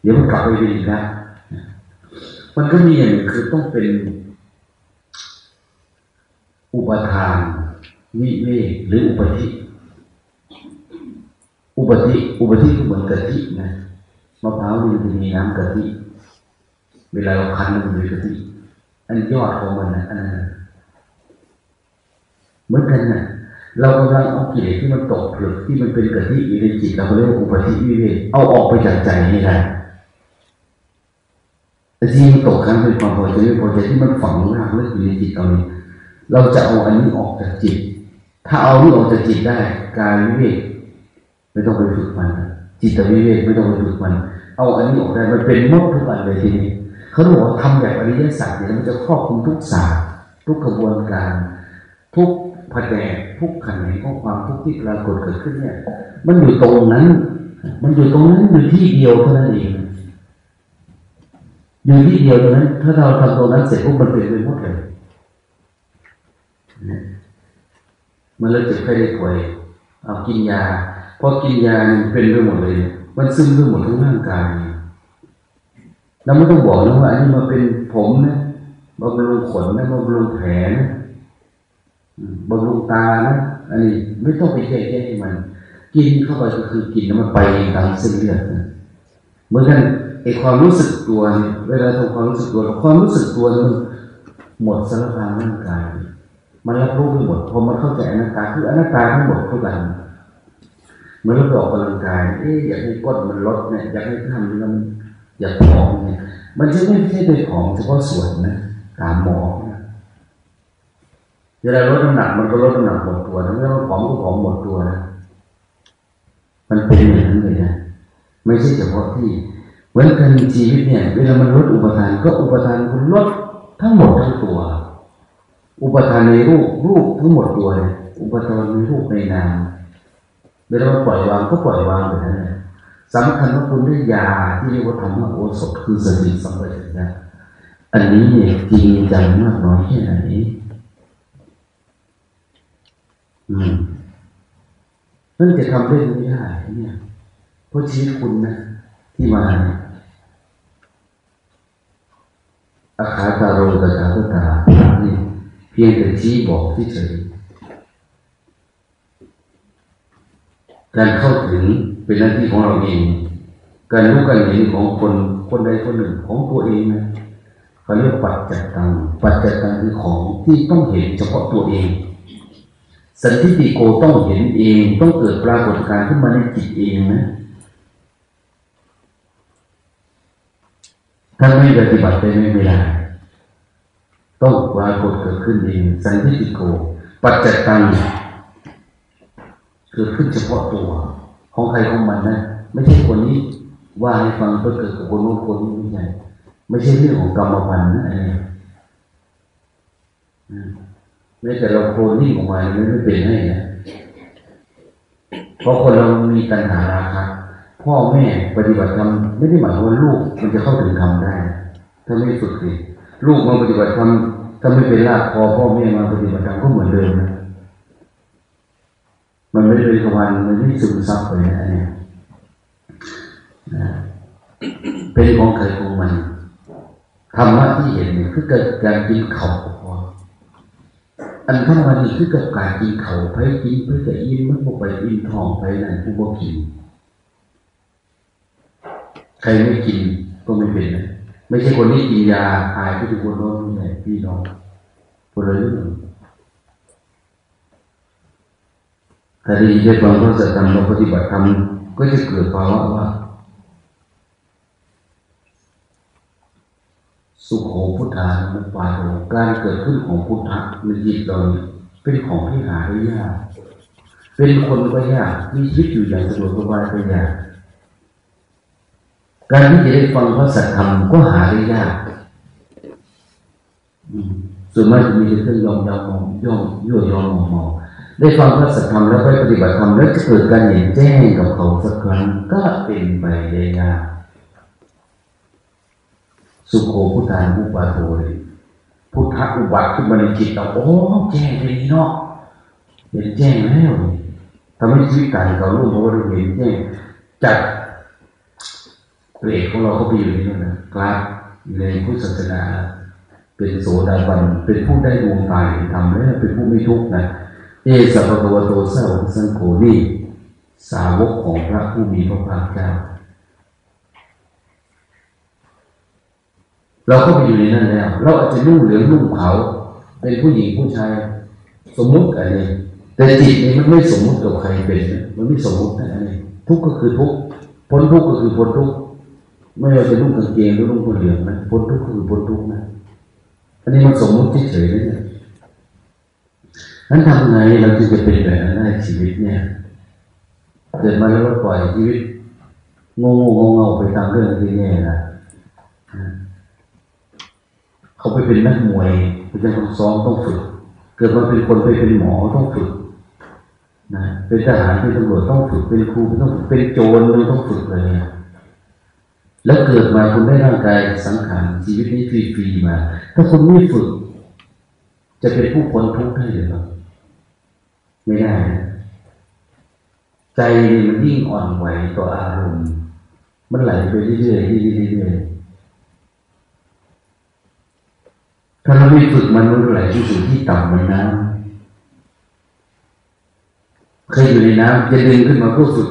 เดี๋ยวมันกลับไปเวอีกนะมันก็มีอย่างคือต้องเป็น อุปทานวิเวกหรืออุปธิ อุปธิอุปธิก็เหมือนกะทินะมะพร้าวนี่มันมีน้ำกะทิเวลาเราคั้นมันมีกะทิอันยอดของมันนะอันนั้นเหมือนกันนะเรากำลังเอากิเลสที่มันตกผลึกที่มันเป็นกะทิอยู่ในจิตเราเรียกว่าอุปธิวิเวกเอาออกไปจากใจนี่แหละแต่ที่มันตกค้างเป็นความพอใจไม่พอใจที่มันฝังรากลึกอยู่ในจิตเราเนี่ยเราจะเอาอันนี้ออกจากจิต ถ้าเอานี้ออกจากจิตได้ กายวิเวก ไม่ต้องไปฝึกมัน จิตวิเวกไม่ต้องไปฝึกมัน เอาอันนี้ออกได้มันเป็นมดทุกอันเลยทีนี้เขาบอกว่าทำแบบอริยสัจเนี่ยมันจะครอบคลุมทุกศาสตร์ทุกกระบวนการ ทุกแผนกทุกขันธ์ของความทุกข์ที่ปรากฏเกิดขึ้นเนี่ย มันอยู่ตรงนั้น มันอยู่ตรงนั้นอยู่ที่เดียวเท่านั้นเองอยู่ที่เดียวตรงนั้น ถ้าเราทำตรงนั้นเสร็จพวกมันเป็นไปหมดเลยมันเริ่มจะไข้ได้ป่วยเอากินยา พอกินยาเป็นไปหมดเลย มันซึมไปหมดทั้งร่างกายเราไม่ต้องบอกนะว่าอันนี้มาเป็นผมนะบำรุงขนนะบำรุงแผลนะบำรุงตานะอันนี้ไม่ต้องไปแก้แก้ให้มัน กินเข้าไปก็คือกินแล้วมันไปตามเส้นเลือดนะเหมือนกันไอความรู้สึกตัวเนี่ยเวลาทำความรู้สึกตัวความรู้สึกตัวมันหมดสารพัดร่างกาย มันรับรู้ไปหมดพอมันเข้าใจอนัตตาคืออนัตตาทั้งหมดทุกอย่าง เมื่อเราออกกำลังกายเอ๊ะอยากให้ก้นมันลดเนี่ยอยากให้ทำมันอยากผอมเนี่ยมันจะไม่ใช่เป็นของเฉพาะส่วนนะตามหมอเวลาลดน้ำหนักมันก็ลดน้ำหนักหมดตัวนะไม่ว่าผอมก็ผอมหมดตัวนะมันเป็นอย่างนั้นเลยนะไม่ใช่เฉพาะที่เหมือนกันชีวิตเนี่ย เวลามันลดอุปทานก็อุปทานคุณลดทั้งหมดทั้งตัว อุปทานในรูปรูปทั้งหมดตัวเลยอุปทานในรูปในนาม เวลาปล่อยวางก็ปล่อยวางแบบนั้นสำคัญว่าคุณได้ยาที่เรียกว่าธรรมโอสถคือสติสัมปชัญญะอันนี้เนี่ยจริงจังมากน้อยแค่ไหนอืมนั่นจะทำได้ไม่ได้เนี่ยเพราะชีวิตคุณนะที่มาเนี่ยอาคาตาโรตตาตานี่เพียงแต่ชี้บอกที่เฉย การเข้าถึงเป็นหน้าที่ของเราเอง การรู้การเห็นของคนคนใดคนหนึ่งของตัวเองนะเขาเรียกปัจจัตตัง ปัจจัตตังคือของที่ต้องเห็นเฉพาะตัวเอง สันติติโกต้องเห็นเอง ต้องเกิดปรากฏการณ์ขึ้นมาในจิตเองนะถ้าไม่ปฏิบัติไปไม่ได้ต้องปรากฏเกิดขึ้นเองสันติโก ปัจจัยตัง เกิดขึ้นเฉพาะตัวของใครของมันนะไม่ใช่คนนี้ว่าให้ฟังเพื่อเกิดกับคนโน้นคนนี้ไม่ใช่ไม่ใช่เรื่องของกรรมพันธ์นะไอ้ไม่แต่เราโคนี่ออกมาไม่ไม่เป็นให้นะเพราะคนเรามีตัณหาราคะพ่อแม่ปฏิบัติธรรมไม่ได้หมายว่าลูกมันจะเข้าถึงธรรมได้ ถ้าไม่ฝึกเลยลูกมาปฏิบัติธรรมถ้าไม่เป็นรากพอพ่อแม่มาปฏิบัติธรรมก็เหมือนเดิมนะ มันไม่ได้เป็นวันมันไม่ซึมซับเลยนะเนี่ยเป็นของใครของมันธรรมะที่เห็นเนี่ยคือเกิดการกินเขาออันธรรมะนี่คือกับการกินเขาไปกินเพื่อจะอิ่มมันบอกไปอิ่มท้องไปนั่นผู้บ่กิน ใครไม่กินก็ไม่เป็นนะไม่ใช่คนที่กินยาหายไปถึงคนโน้นนี่แหละพี่น้องคนละเรื่อง ถ้าดีเรื่องความรู้สึกทำเราปฏิบัติธรรมก็จะเกิดภาวะว่า สุขโขพุทธานุปาโรการเกิดขึ้นของพุทธะในจิตเราเป็นของที่หาได้ยาก เป็นคนก็ยากมีชีวิตอยู่อย่างสะดวกสบายก็ยากการที่จะได้ฟังพระสัทธรรมก็หาได้ยากส่วนมากจะมีเรื่องยอมยอมมองย่อมยั่วยอมมองมอง ได้ฟังพระสัทธรรมแล้วไปปฏิบัติธรรมแล้วจะเกิดการเห็นแจ้งกับเขาสักครั้งก็เป็นไปได้ยากสุโขพุทธานุปาโทเลยพุทธอุบัติขึ้นมาในจิตเราโอ้แจ้งเลยเนาะเห็นแจ้งแล้วทำให้ชีวิตการเราลุ่งเพราะว่าเราเห็นแจ้งจัดเอกของเราเขาไปอยู่ในนั้นนะกราฟในพุทธศาสนา เป็นโสดาบันเป็นผู้ได้ดวงตาเห็นธรรมแล้วเป็นผู้ไม่ทุกข์นะ เอสัพพะวโตสาวกสังโฆนี่สาวกของพระผู้มีพระภาคเจ้า เราก็ไปอยู่ในนั้นแล้ว เราอาจจะนุ่งเหลืองนุ่งขาวเป็นผู้หญิงผู้ชาย สมมุติอะไรแต่จิตนี่มันไม่สมมุติกับใครเป็น มันไม่สมมุติอะไรทุกก็คือทุกพ้นทุกก็คือพ้นทุกไม่ว่าจะนุ่งกางเกงหรือนุ่งผ้าเหลืองนะพ้นทุกข์คือพ้นทุกนะอันนี้มันสมมุติเฉยๆนะเนั้นทำไงเราจึงจะเป็นแบบนั้นได้ชีวิตเนี่ยเกิดมาแล้วก็ปล่อยชีวิตงงงงงไปตามเรื่องที่แย่นะเขาไปเป็นนักมวยเขาจะต้องซ้อมต้องฝึก เกิดมาเป็นคนไปเป็นหมอต้องฝึกนะเป็นทหารเป็นตำรวจต้องฝึกเป็นครูต้องฝึกเป็นโจรต้องฝึกเลยแล้วเกิดมาคุณได้ร่างกายสังขารชีวิตนี้ฟรีๆมา ถ้าคุณไม่ฝึก จะเป็นผู้พ้นทุกข์ได้หรือเปล่าไม่ได้ ใจมันยิ่งอ่อนไหวต่ออารมณ์มันไหลไปเรื่อยๆเรื่อยๆถ้าเราไม่ฝึกมันมันไหลที่สู่ที่ต่ำมันน้ำเคยอยู่ในน้ำจะดึงขึ้นมาเพื่อฝึก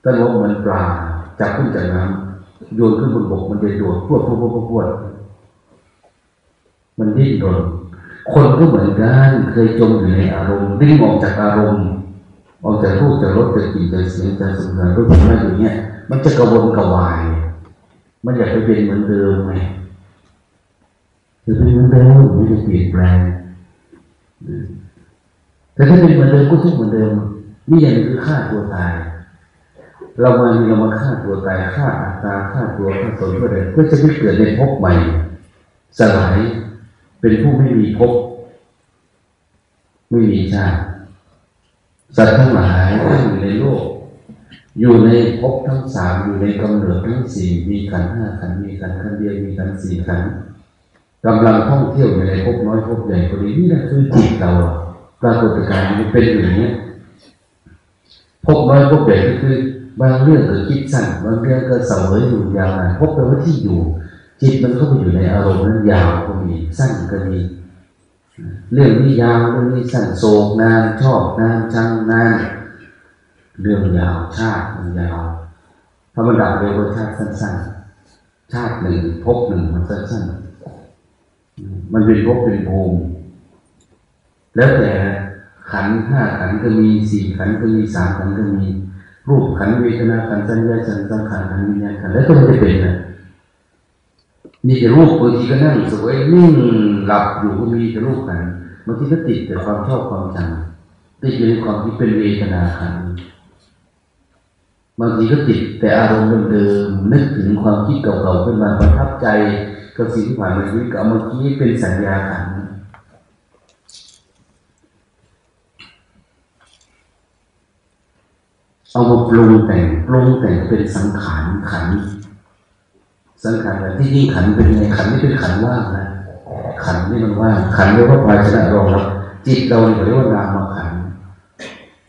แต่ว่าเหมือนปลาจับขึ้นจากน้ำโยนขึ้นบนบกมันจะโดดพวดพวดพวดพวดมันดิ้นรน คนก็เหมือนกันเคยจมอยู่ในอารมณ์ดิ้งออกจากอารมณ์ออกจากรูปจากรสจากกลิ่นจากเสียงจากสัมผัสรูปอะไรอย่างเงี้ย มันจะกระวนกระวาย มันอยากไปเป็นเหมือนเดิมไหมจะเป็นเหมือนเดิมไม่จะเปลี่ยนแปลงแต่ถ้าเป็นเหมือนเดิมก็ทุกเหมือนเดิมนี่อย่างคือฆ่าตัวตาย เรามาเรามาฆ่าตัวตายฆ่าอัตตาฆ่าตัวฆ่าตนเพื่ออะไรเพื่อจะไม่เกิดในภพใหม่สลาย เป็นผู้ไม่มีภพไม่มีชาติสัตว์ทั้งหลายที่อยู่ในโลก อยู่ในภพทั้งสามอยู่ในกำเนิดทั้งสี่มีขันห้าขันมีขันขันเดียวมีขันสี่ขันกำลังท่องเที่ยวอยู่ในภพน้อยภพใหญ่คนนี้นี่แหละคือจิตเราปรากฏการณ์มันเป็นอย่างนี้ภพน้อยภพใหญ่ก็คือบางเรื่องก็คิดสั้นบางเรื่องก็เสวยอยู่ยาวนานพแปลว่าที่อยู่ จิตมันก็ไปอยู่ในอารมณ์นั้นยาวก็มีสั้นก็มี เรื่องนี้ยาวเรื่องนี้สั้นโศกนานชอบนานชังนานเรื่องยาวชาติมันยาวธรรมดาเรียกว่าชาติสั้นๆ ชาติหนึ่งพบหนึ่งมันสั้นๆ มันเป็นพบเป็นภูมิแล้วแต่ขันห้าขันก็มีสี่ขันก็มีสามขันก็มี รูปขันเวทนาขันสัญญาขันสังขารขันวิญญาณขันแล้วก็มันจะเป็นนะ มีแต่รูปบางทีก็นั่งสวยนิ่งหลับอยู่ก็มีแต่รูปขันบางทีก็ติดแต่ความชอบความจำติดอยู่ในความที่เป็นเวทนาขันบางทีก็ติดแต่อารมณ์เดิมๆนึกถึงความคิดเก่าๆขึ้นมาประทับใจกับสิ่งที่ผ่านมาชีวิตกับเมื่อกี้เป็นสัญญาขันเอามาปรุงแต่งปรุงแต่งเป็นสังขารขัน สังขารที่ยิ่งขันเป็นไงขันไม่เป็นขันว่างนะขันนี่มันว่างขันเรียกว่าภาชนะรองรับจิตเราเรียกว่านามขัน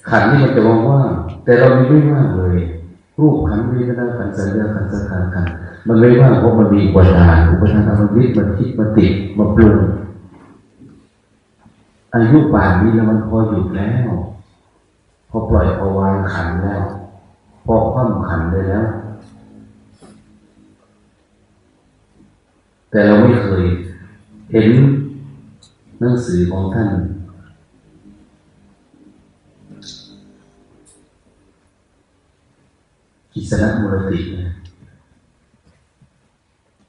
ขันนี่มันจะว่างว่าแต่เราไม่ว่างเลย รูปขันเวทนาขันสัญญาขันสังขารขันมันไม่ว่างเพราะมันมีอุปทานอุปทานมันวิมันคิดมันติดมันปรุงอายุป่านนี้แล้วมันพอหยุดแล้ว พอปล่อยพอวางขันแล้ว พอคว่ำขันได้แล้ว แต่เราไม่เคยเห็นหนังสือของท่าน กิสณมุรติ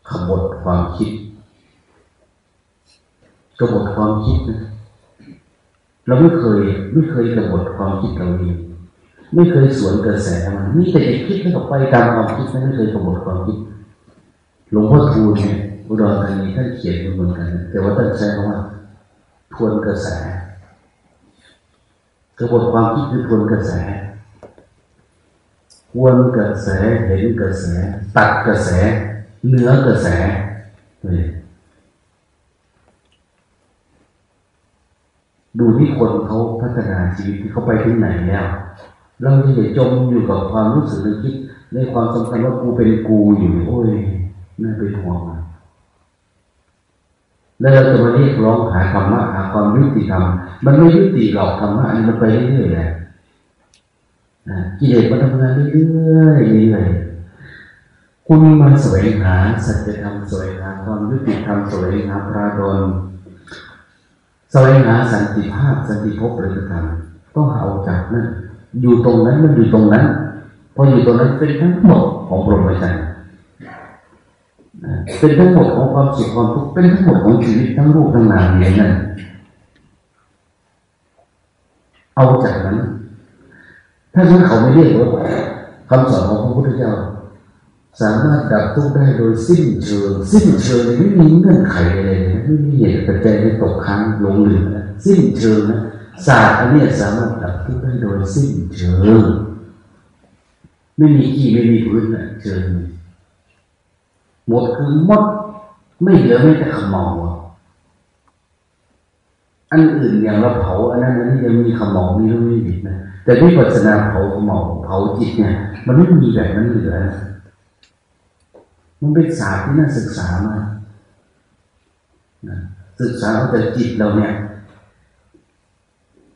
ขบฏความคิดกบฏความคิดนะเราไม่เคยไม่เคยกำหนดความคิดเราเองไม่เคยสวนกระแสมันมีแต่จะคิดแล้วก็ไปตามความคิดไม่เคยกำหนดความคิดหลวงพ่อทูลเนี่ย อุดรธานีท่านเขียนเหมือนกันแต่ว่าท่านใช้คำว่า ทวนกระแสกระบวนความคิดคือทวนกระแสทวนกระแสเห็นกระแส ตัดกระแส เนื้อกระแสดูที่คนเขาพัฒนาชีวิตที่เขาไปถึงไหนแล้วเราจะจมอยู่กับความรู้สึกนึกคิดในความสำคัญว่ากูเป็นกูอยู่ โอ้ยน่าเป็นห่วง แล้วเราจะมาเรียกร้องหาธรรมะหาความยุติธรรมมันไม่ยุติหรอกธรรมะนี่มันไปเรื่อยๆแหละกิเลสมันทำงานเรื่อยๆเรื่อยๆคุณมาสวยหาสัจธรรมสวยหาความยุติธรรมสวยหาพระดลสวยหาสันติภาพสันติภพอะไรต่างๆต้องเอาจากนั้นอยู่ตรงนั้นมันอยู่ตรงนั้นพออยู่ตรงนั้นเป็นทั้งหมดของพรหมจรรย์ เป็นทั้งหมดของความสุขความทุกข์เป็นทั้งหมดของชีวิตทั้งรูปทั้งนามอย่างนั้นเอาจากนั้น ถ้าฉะนั้นเขาไม่เรียกว่าคำสอนของพระพุทธเจ้า สามารถดับทุกข์ได้โดยสิ้นเชิงสิ้นเชิงไม่มีเงื่อนไขอะไรไม่มีเหตุปัจจัยให้ตกค้างลงเหลือสิ้นเชิงนะศาสตร์อันนี้สามารถดับทุกข์ได้โดยสิ้นเชิงไม่มีกี่ไม่มีพื้นนะเชิง หมดคือหมด ไม่เหลือไม่แต่ขมออันอื่นอย่างเราเผาอันนั้นอันนี้ยังมีขมอมีรู้ม่ผิดนะแต่ที่ปัจนาเผาขมอเผาจิตเนี่ยมันไม่มีแบบนั้นเหลือมันเป็นศาสตร์ที่น่าศึกษามากนะศึกษาเอาแต่จิตเราเนี่ย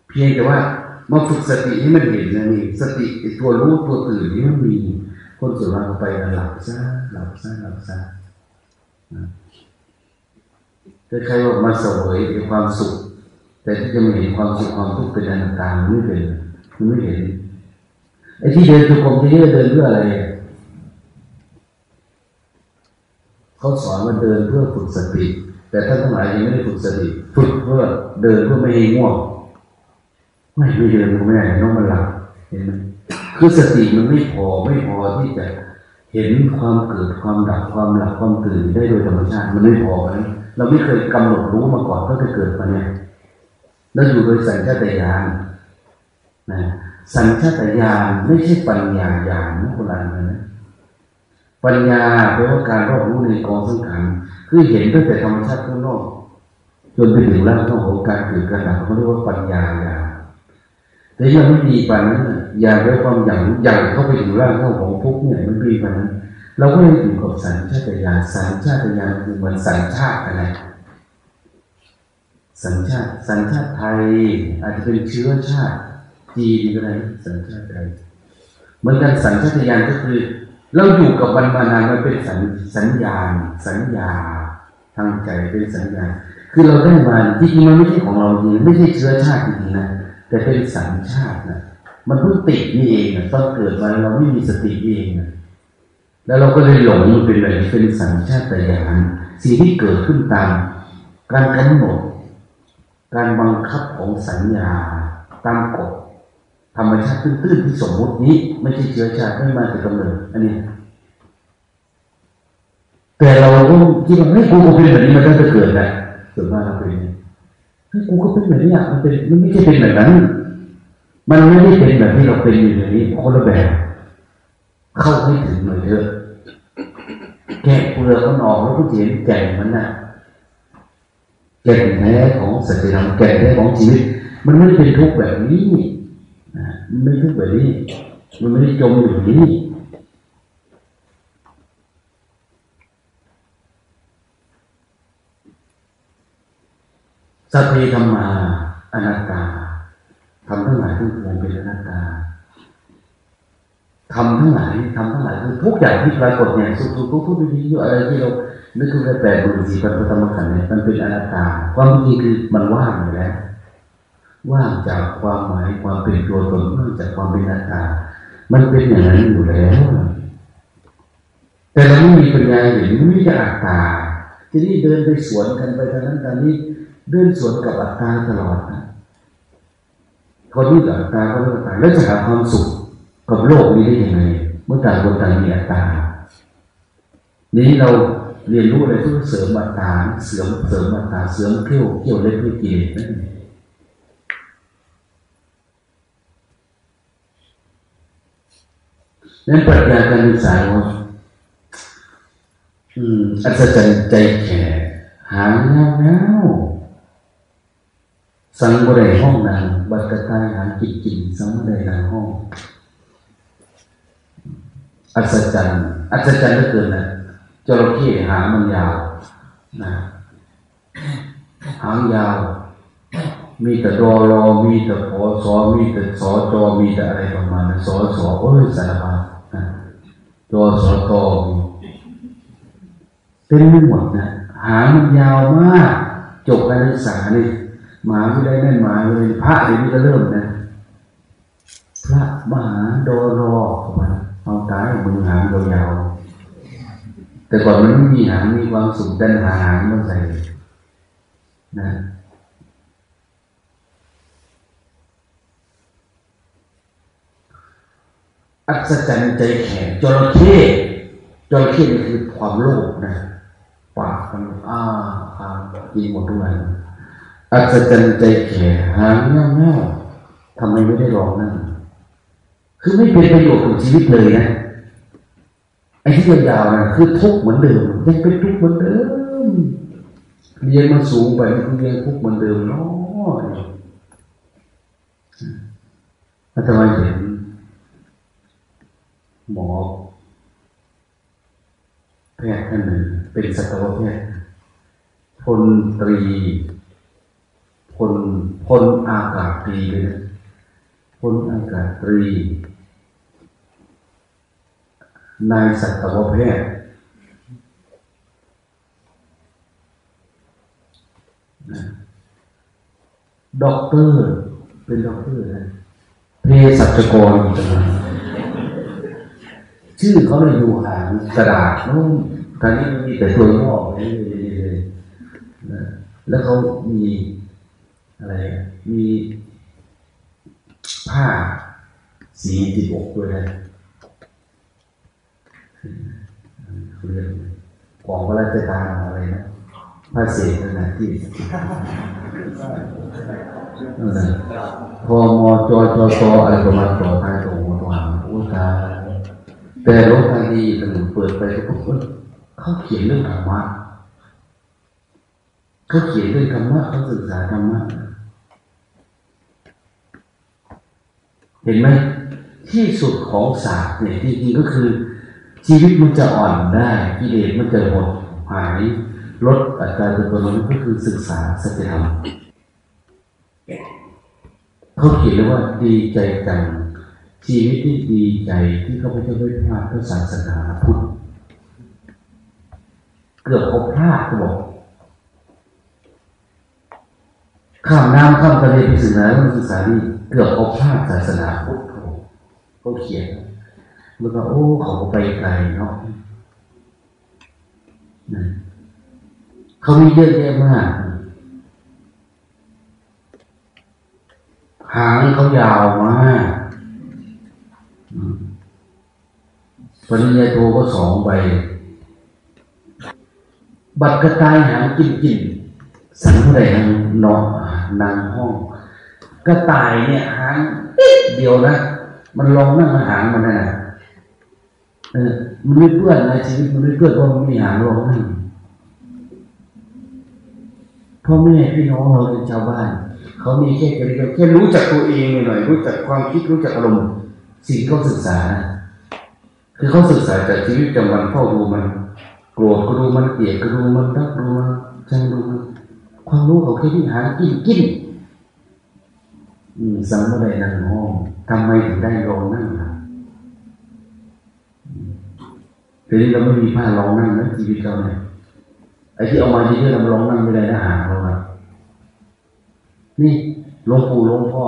เพียงแต่ว่ามาฝึกสติให้มันเห็นนะนี่สติตัวรู้ตัวตื่นที่มันมี คนส่วนมากไปหลับซะหลับซะหลับซะถ้าใครว่ามาเสวยความสุข แต่ที่จะไม่เห็นความสุขความทุกข์เป็นอนัตตาไม่เป็นมันไม่เห็นไอ้ที่เดินทุกคนที่เดินเพื่ออะไรเขาสอนว่าเดินเพื่อฝึกสติ แต่ท่านทั้งหลายยังไม่ได้ฝึกสติฝึกเพื่อเดินเพื่อไม่ให้ง่วงไม่ไม่เดินก็ไม่ได้ต้องมันหลับเห็นไหม คือสติมันไม่พอไม่พอที่จะเห็นความเกิดความดับความหลับความตื่นได้โดยธรรมชาติมันไม่พอเลยเราไม่เคยกำหนดรู้มาก่อนก็จะเกิดมาเนี่ยแล้วอยู่โดยสัญชาตญาณนะสัญชาตญาณไม่ใช่ปัญญาญาณนะคนละนะปัญญาแปลว่าการรอบรู้ในกองสังขารคือเห็นตั้งแต่ธรรมชาติข้างนอกจนไปถึงร่างของการเกิดการดับเขาเรียกว่าปัญญาญาณแต่ยังไม่ดีกว่านั้น อย่าไว้ความอย่างอย่างเข้าไปถึงร่างเข้าของทุกเนี่ยมันดีกว่านั้นเราก็เลยอยู่กับสัญชาตญาณสัญชาตญาณคือมือนสัญชาติอะไรสัญชาติสัญชาติไทย อาจจะเป็นเชื้อชาติจีนก็ได้สัญชาติไทยเหมือนกันสัญชาตญาณก็คือ เราอยู่กับมันมานานมันเป็นสัญสัญญาณ สัญญา ทางใจเป็นสัญญา คือเราได้มาจริงมันไม่ใช่ของเราจริงไม่ใช่เชื้อชาติจริงนะแต่เป็นสัญชาตินะ มันเพิ่งติดนี่เองนะตอนเกิดมาเราไม่มีสติเองนะแล้วเราก็เลยหลงเป็นอะไรเป็นสัญชาตญาณสิ่งที่เกิดขึ้นตาม การกำหนดการบังคับของสัญญาตามกฎธรรมชาติตื้นๆที่สมมุตินี้ ไม่ใช่เชื้อชาติไม่มาจากกำเนิดอันนี้ แต่เราก็คิดว่าเฮ้ยกูเป็นแบบนี้มันตั้งแต่เกิดแหละส่วนมากเราเป็นกูก็เป็นแบบนี้มันเป็นมันไม่ใช่เป็นแบบนั้น มันไม่ได้เป็นแบบที่เราเป็นอยู่อย่างนี้คนละแบบเข้าไม่ถึงเลยเยอะแกะเปลือกมันออกแล้วก็เห็นแก่มันน่ะแก่แท้ของสัจธรรมแก่แท้ของชีวิต มันไม่ได้เป็นทุกข์แบบนี้มันไม่ทุกข์แบบนี้ มันไม่ได้จมอยู่นี้สัพเพธรรมาอนัตตา ทำทั้งหลายทั้งปวงเป็นอนัตตาทำทั้งหลายทำทั้งหลายคือทุกอย่างที่ปรากฏเนี่ยสุขทุกข์ทุกข์ดีๆอะไรที่เรานึกถึงแปลบุญสีปัตตมขันเนี่ยมันเป็นอนัตตา ความจริงคือมันว่างอยู่แล้ว ว่างจากความหมายความเป็นตัวตนว่างจากความเป็นอนัตตา มันเป็นอย่างนั้นอยู่แล้ว แต่เราไม่มีปัญญาเห็นไม่ได้อัตตา ทีนี้เดินไปสวนกันไปทางนั้นทางนี้เดินสวนกับอัตตาตลอดนะ คนที่กับอัตตาก็เรื่องอัตาแล้วจะหาความสุขกับโลกนี้ได้ยังไงเมื่อต่างคนต่างมีอัตตา นี้เราเรียนรู้อะไรเพื่อเสริมอัตตาเสริมเสริมอัตตาเสริมเที่ยวเที่ยวเล็กเพื่อกิเลสนั่นนั้นปรัชญาการศึกษาว่าอัศจรรย์ใจแข็หางเงาเงาสังบริห้องนาง บัตรตายหากิจกินสังบรินางห้อง อัศจรรย์ อัศจรรย์ก็เกินนะจระเข้หางมันยาวนะหางยาว มีแต่รอรอมีแต่พอสอมีแต่สอจอมีแต่อะไรประมาณนั้นสอสอโอ้ยสารพัดจอสอตอเป็นไม่หมดนะหางมันยาวมาก จบการศึกษานี่ หมาไม่ได้นั่นหมาเลยพระเดี๋ยวนี้ก็เริ่มนะพระมหาโดรอข้ามาเอาตายมือหางยาวแต่ก่อนมันไม่มีหางมีความสุขดันหาหางมาใส่นะอัศจรรย์ใจแข็งจระเข้จระเข้นี่คือความโลภนะปากมันอ้าทางกินหมดทุกวัน อัศจรรย์ใจแข็งหางเง่าๆทำไมไม่ได้ลองนั่นคือไม่เป็นประโยชน์กับชีวิตเลยนะไอ้ที่ยาวๆนะคือทุกข์เหมือนเดิมยังเป็นทุกข์เหมือนเดิมเรียนมาสูงไปมันยังทุกข์เหมือนเดิมเนาะอาตมาเห็นหมอแพทย์ท่านหนึ่งเป็นสัตวแพทย์พลตรี พลพลอากาศตรีเลยนะพลอากาศตรี นายสัตวแพทย์ด็อกเตอร์ เป็นด็อกเตอร์นะเภสัชกรอีกนะชื่อเขาเลยอยู่หางกระดาษนู้นตอนนี้มีแต่ตัวย่อเลยแล้วเขามี อะไรมีผ้าสีติดอกด้วยนะเรื่องของพระราชทานอะไรนะพระเศษนาดที่พอมอจอจอตออะไรประมาณต่อท้ายตรงหัวตัวหางอุตาแต่รถทางดีถนนเปิดไปทุกคนเขาเขียนเรื่องธรรมะเขาเขียนเรื่องธรรมะเขาศึกษาธรรมะ เห็นไหมที่สุดของศาสตร์เนี่ยจริงๆก็คือ ชีวิตมันจะอ่อนได้กิเลสมันจะหมดหายลดอัตราตัวตนก็คือศึกษาสัจธรรมเขาเขียนว่าดีใจจังชีวิตที่ดีใจที่เขาไปเจ้ได้พลาดเพื่อศาสนาพุทธเกือบเขาพลาดเขาบอกข้ามน้ำข้ามทะเลไปศึกษาเรื่องศึกษานี่ เกือบเขาพลาดศาสนาพุทธเขาเขียนแล้วก็โอ้เขาไปไกลเนาะเขามีเยอะแยะมากหางเขายาวมากปริญญาโทก็สองใบ บัตรกระต่ายหางกินกิน สังเท่าไหร่นางนอนนางห้อง กระต่ายเนี่ยหางเดียวนะมันลองนั่งมาหางมันนะเออมันไม่เพื่อนในชีวิตมันไม่เพื่อนเพราะมันมีหางลองนั่งพ่อแม่พี่น้องเราเป็นชาวบ้านเขามีแค่แค่รู้จักตัวเองหน่อยรู้จักความคิดรู้จักอารมณ์สิ่งเขาศึกษา คือเขาศึกษาจากชีวิตประจำวันเฝ้าดูมันโกรธก็ดูมันเกลียดก็ดูมันรักดูมันชังดูมันความรู้เขาแค่ที่หากินกิน สังเวยนั่งห้องทำไมถึงได้รองนั่งล่ะทีนี้เราไม่มีผ้ารองนั่งนะชีวิตเราเนี่ยไอ้ที่เอามาเยอะๆเราลองนั่งไม่ได้นะหาเราอะนี่หลวงปู่หลวงพ่อ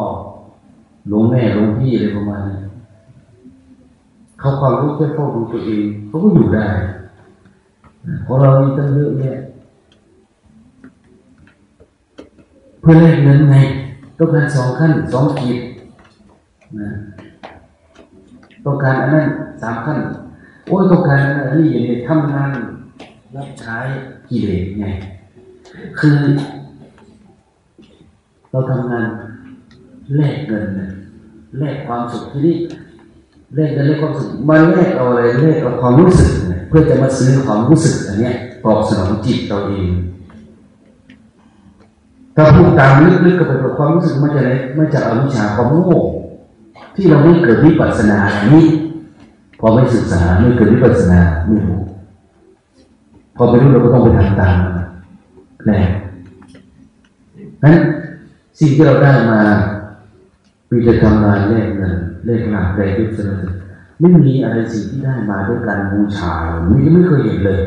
หลวงแม่หลวงพี่อะไรประมาณนี้เขาความรู้แค่เข้าดูตัวเองเขาก็อยู่ได้พอเรามีตั้งเยอะเนี่ยเพื่อแลกเงินไง ต้องการสองขั้นสองขีดนะต้องการอันนั้นสามขั้น โอ้ยต้องการอันนี้อย่างนี้ทำงานรับใช้กิเลสไง คือ เราทำงานแลกเงินแลกความสุขที่นี่แลกเงินแลกความสุขมาแลกเอาอะไรแลกเอาความรู้สึก เพื่อจะมาซื้อความรู้สึกอันนี้ตอบสนองจิตเราเอง ถ้าพูดตามลึกๆก็เป็นความรู้สึกมาจากไหนมาจากอวิชชาความโง่ที่เราไม่เกิดวิปัสสนาอันนี้ พอไม่ศึกษาไม่เกิดวิปัสสนาไม่รู้พอไม่รู้เราก็ต้องไปทำตามน่นั้นสิ่งที่เราได้มามีแต่ทำงานแลกเงินแลกหลักแลกยุทธศาสตร์ไม่มีอะไรสิ่งที่ได้มาด้วยการบูชาไม่ไม่เคยเห็นเลย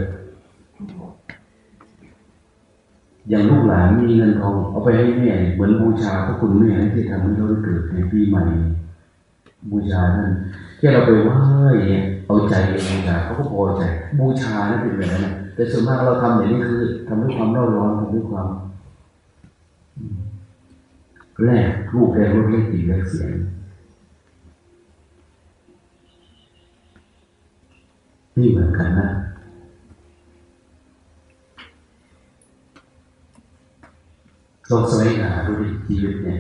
อย่างลูกหลานมีเงินทองเอาไปให้แม่เหมือนบูชาพระคุณแม่ที่ทำให้เราเกิดในปีใหม่ บูชานั่นแค่เราไปไหว้เอาใจบูชาเขาก็พอใจบูชานั่นเป็นแบบนั้นแต่ส่วนมากเราทำอย่างนี้คือทำด้วยความร้อนร้อนทำด้วยความแรกรูปแรกรสแรกกลิ่นแรกเสียงนี่เหมือนกันนะ ลองสมัยหาดูดิชีวิตเนี่ย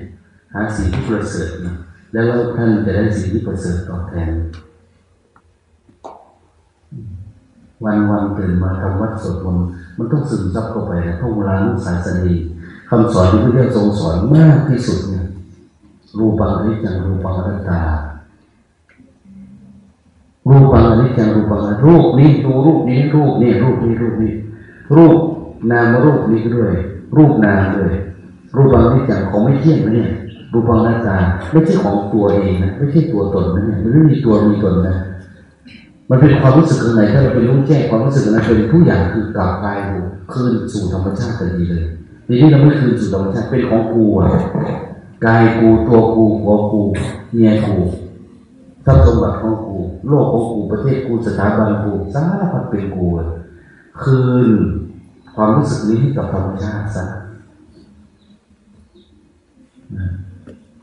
หาสิ่งที่ประเสริฐนะแล้วท่านจะได้สิ่งที่ประเสริฐตอบแทน วันวันตื่นมาทำวัดสวดมนต์มันต้องซึมซับเข้าไปนะท่องเวลาลูกศาสนีคำสอนที่พระเจ้าทรงสอนมากที่สุดเนี่ยรูปังอนิจจังรูปังอนัตตารูปังอนิจจังรูปังรูปนี้ดูรูปนี้รูปนี้รูปนี้รูปนี้รูปนามรูปนี้ด้วย รูปนามเลย รูปังนิจจังของไม่เที่ยงนะเนี่ย รูปังนัตตาไม่ใช่ของตัวเองนะไม่ใช่ตัวตนนะเนี่ยมันไม่มีตัวมีตนนะมันเป็นความรู้สึกข้างในถ้าเราไปรู้แจ้งความรู้สึกนั้นเป็นทุกอย่างคือกลับกายคืนสู่ธรรมชาติทันทีเลยทีนี้เราไม่คืนสู่ธรรมชาติเป็นของกูอะกายกูตัวกูหัวกูเมียกูทรัพย์สมบัติของกูโลกของกูประเทศกูสถาบันกูสารพัดเป็นกูคืนความรู้สึกนี้ให้กับธรรมชาติซะ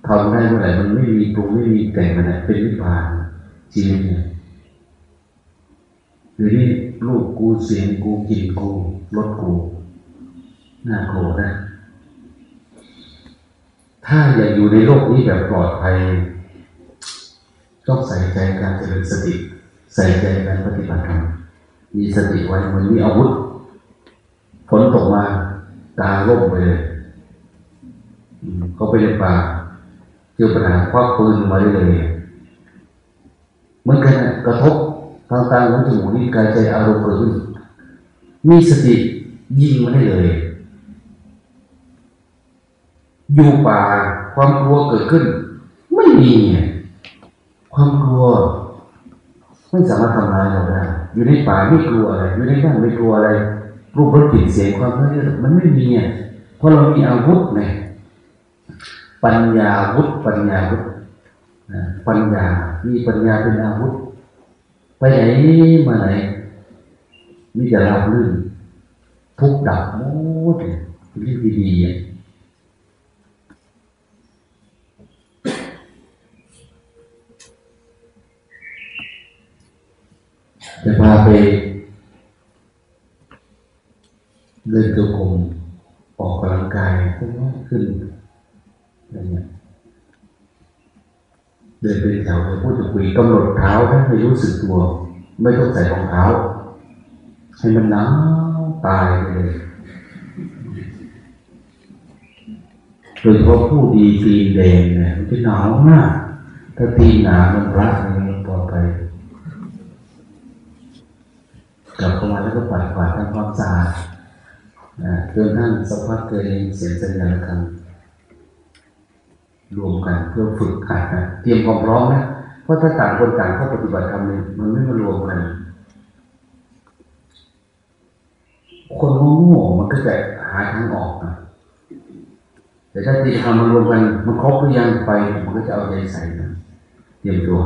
ทำได้เมื่อไหร่มันไม่มีปรุงไม่มีแต่งอะไรเป็นวิพานชีวิตเนี่ยหรือนี่ลูกกูเสียงกูกินกูรถกูน่าโกรธนะ ถ้าอยากอยู่ในโลกนี้แบบปลอดภัยต้องใส่ใจการเจริญสติ ใส่ใจการปฏิบัติธรรมมีสติไว้เหมือนมีอาวุธฝนตกมาตาล่มไปเลย เขาไปในป่าเจอปัญหาควักปืนมาได้เลยเหมือนกันกระทบทางตาหูจมูกนิ้วกายใจอารมณ์เกิดขึ้นมีสติยิงมาได้เลย อยู่ป่าความกลัวเกิดขึ้น ไม่มีความกลัวไม่สามารถทำลายเราได้ อยู่ในป่าไม่กลัวอะไร อยู่ในบ้านไม่กลัวอะไรรูปรสกลิ่นเสียงความนั้นมันไม่มีอะเพราะเรามีอาวุธไง ปัญญาวุธปัญญาวุธปัญญา มีปัญญาเป็นอาวุธ ไปไหนมาไหน มีแต่ราบลื่น ทุกดับหมดเรื่องดีจะพาไปเดินตัวกลมออกกำลังกายขึ้นขึ้น เดินเป็นแถวไปพูดจะคุยกำหนดเท้าให้รู้สึกตัว ไม่ต้องใส่รองเท้า ให้มันหนาวตายเลยโดยเฉพาะผู้ดีตีนแดงเนี่ยมันจะหนาวมาก ถ้าตีหนามันรักมันปลอดภัยกลับเข้ามาแล้วก็ปัดกวาดทำความสะอาดเดินนั่งสักพักเกิดเสียงสัญญาณกัน รวมกันเพื่อฝึกขัดนะเตรียมความพร้อมนะเพราะถ้าต่างคนต่างเข้าปฏิบัติธรรมเนี่ยมันไม่มารวมกันคนโง่มันก็จะหาทางออกนะแต่ถ้าตีทำมารวมกันมันครบหรือยังไปมันก็จะเอาใจใส่นะเตรียมตัว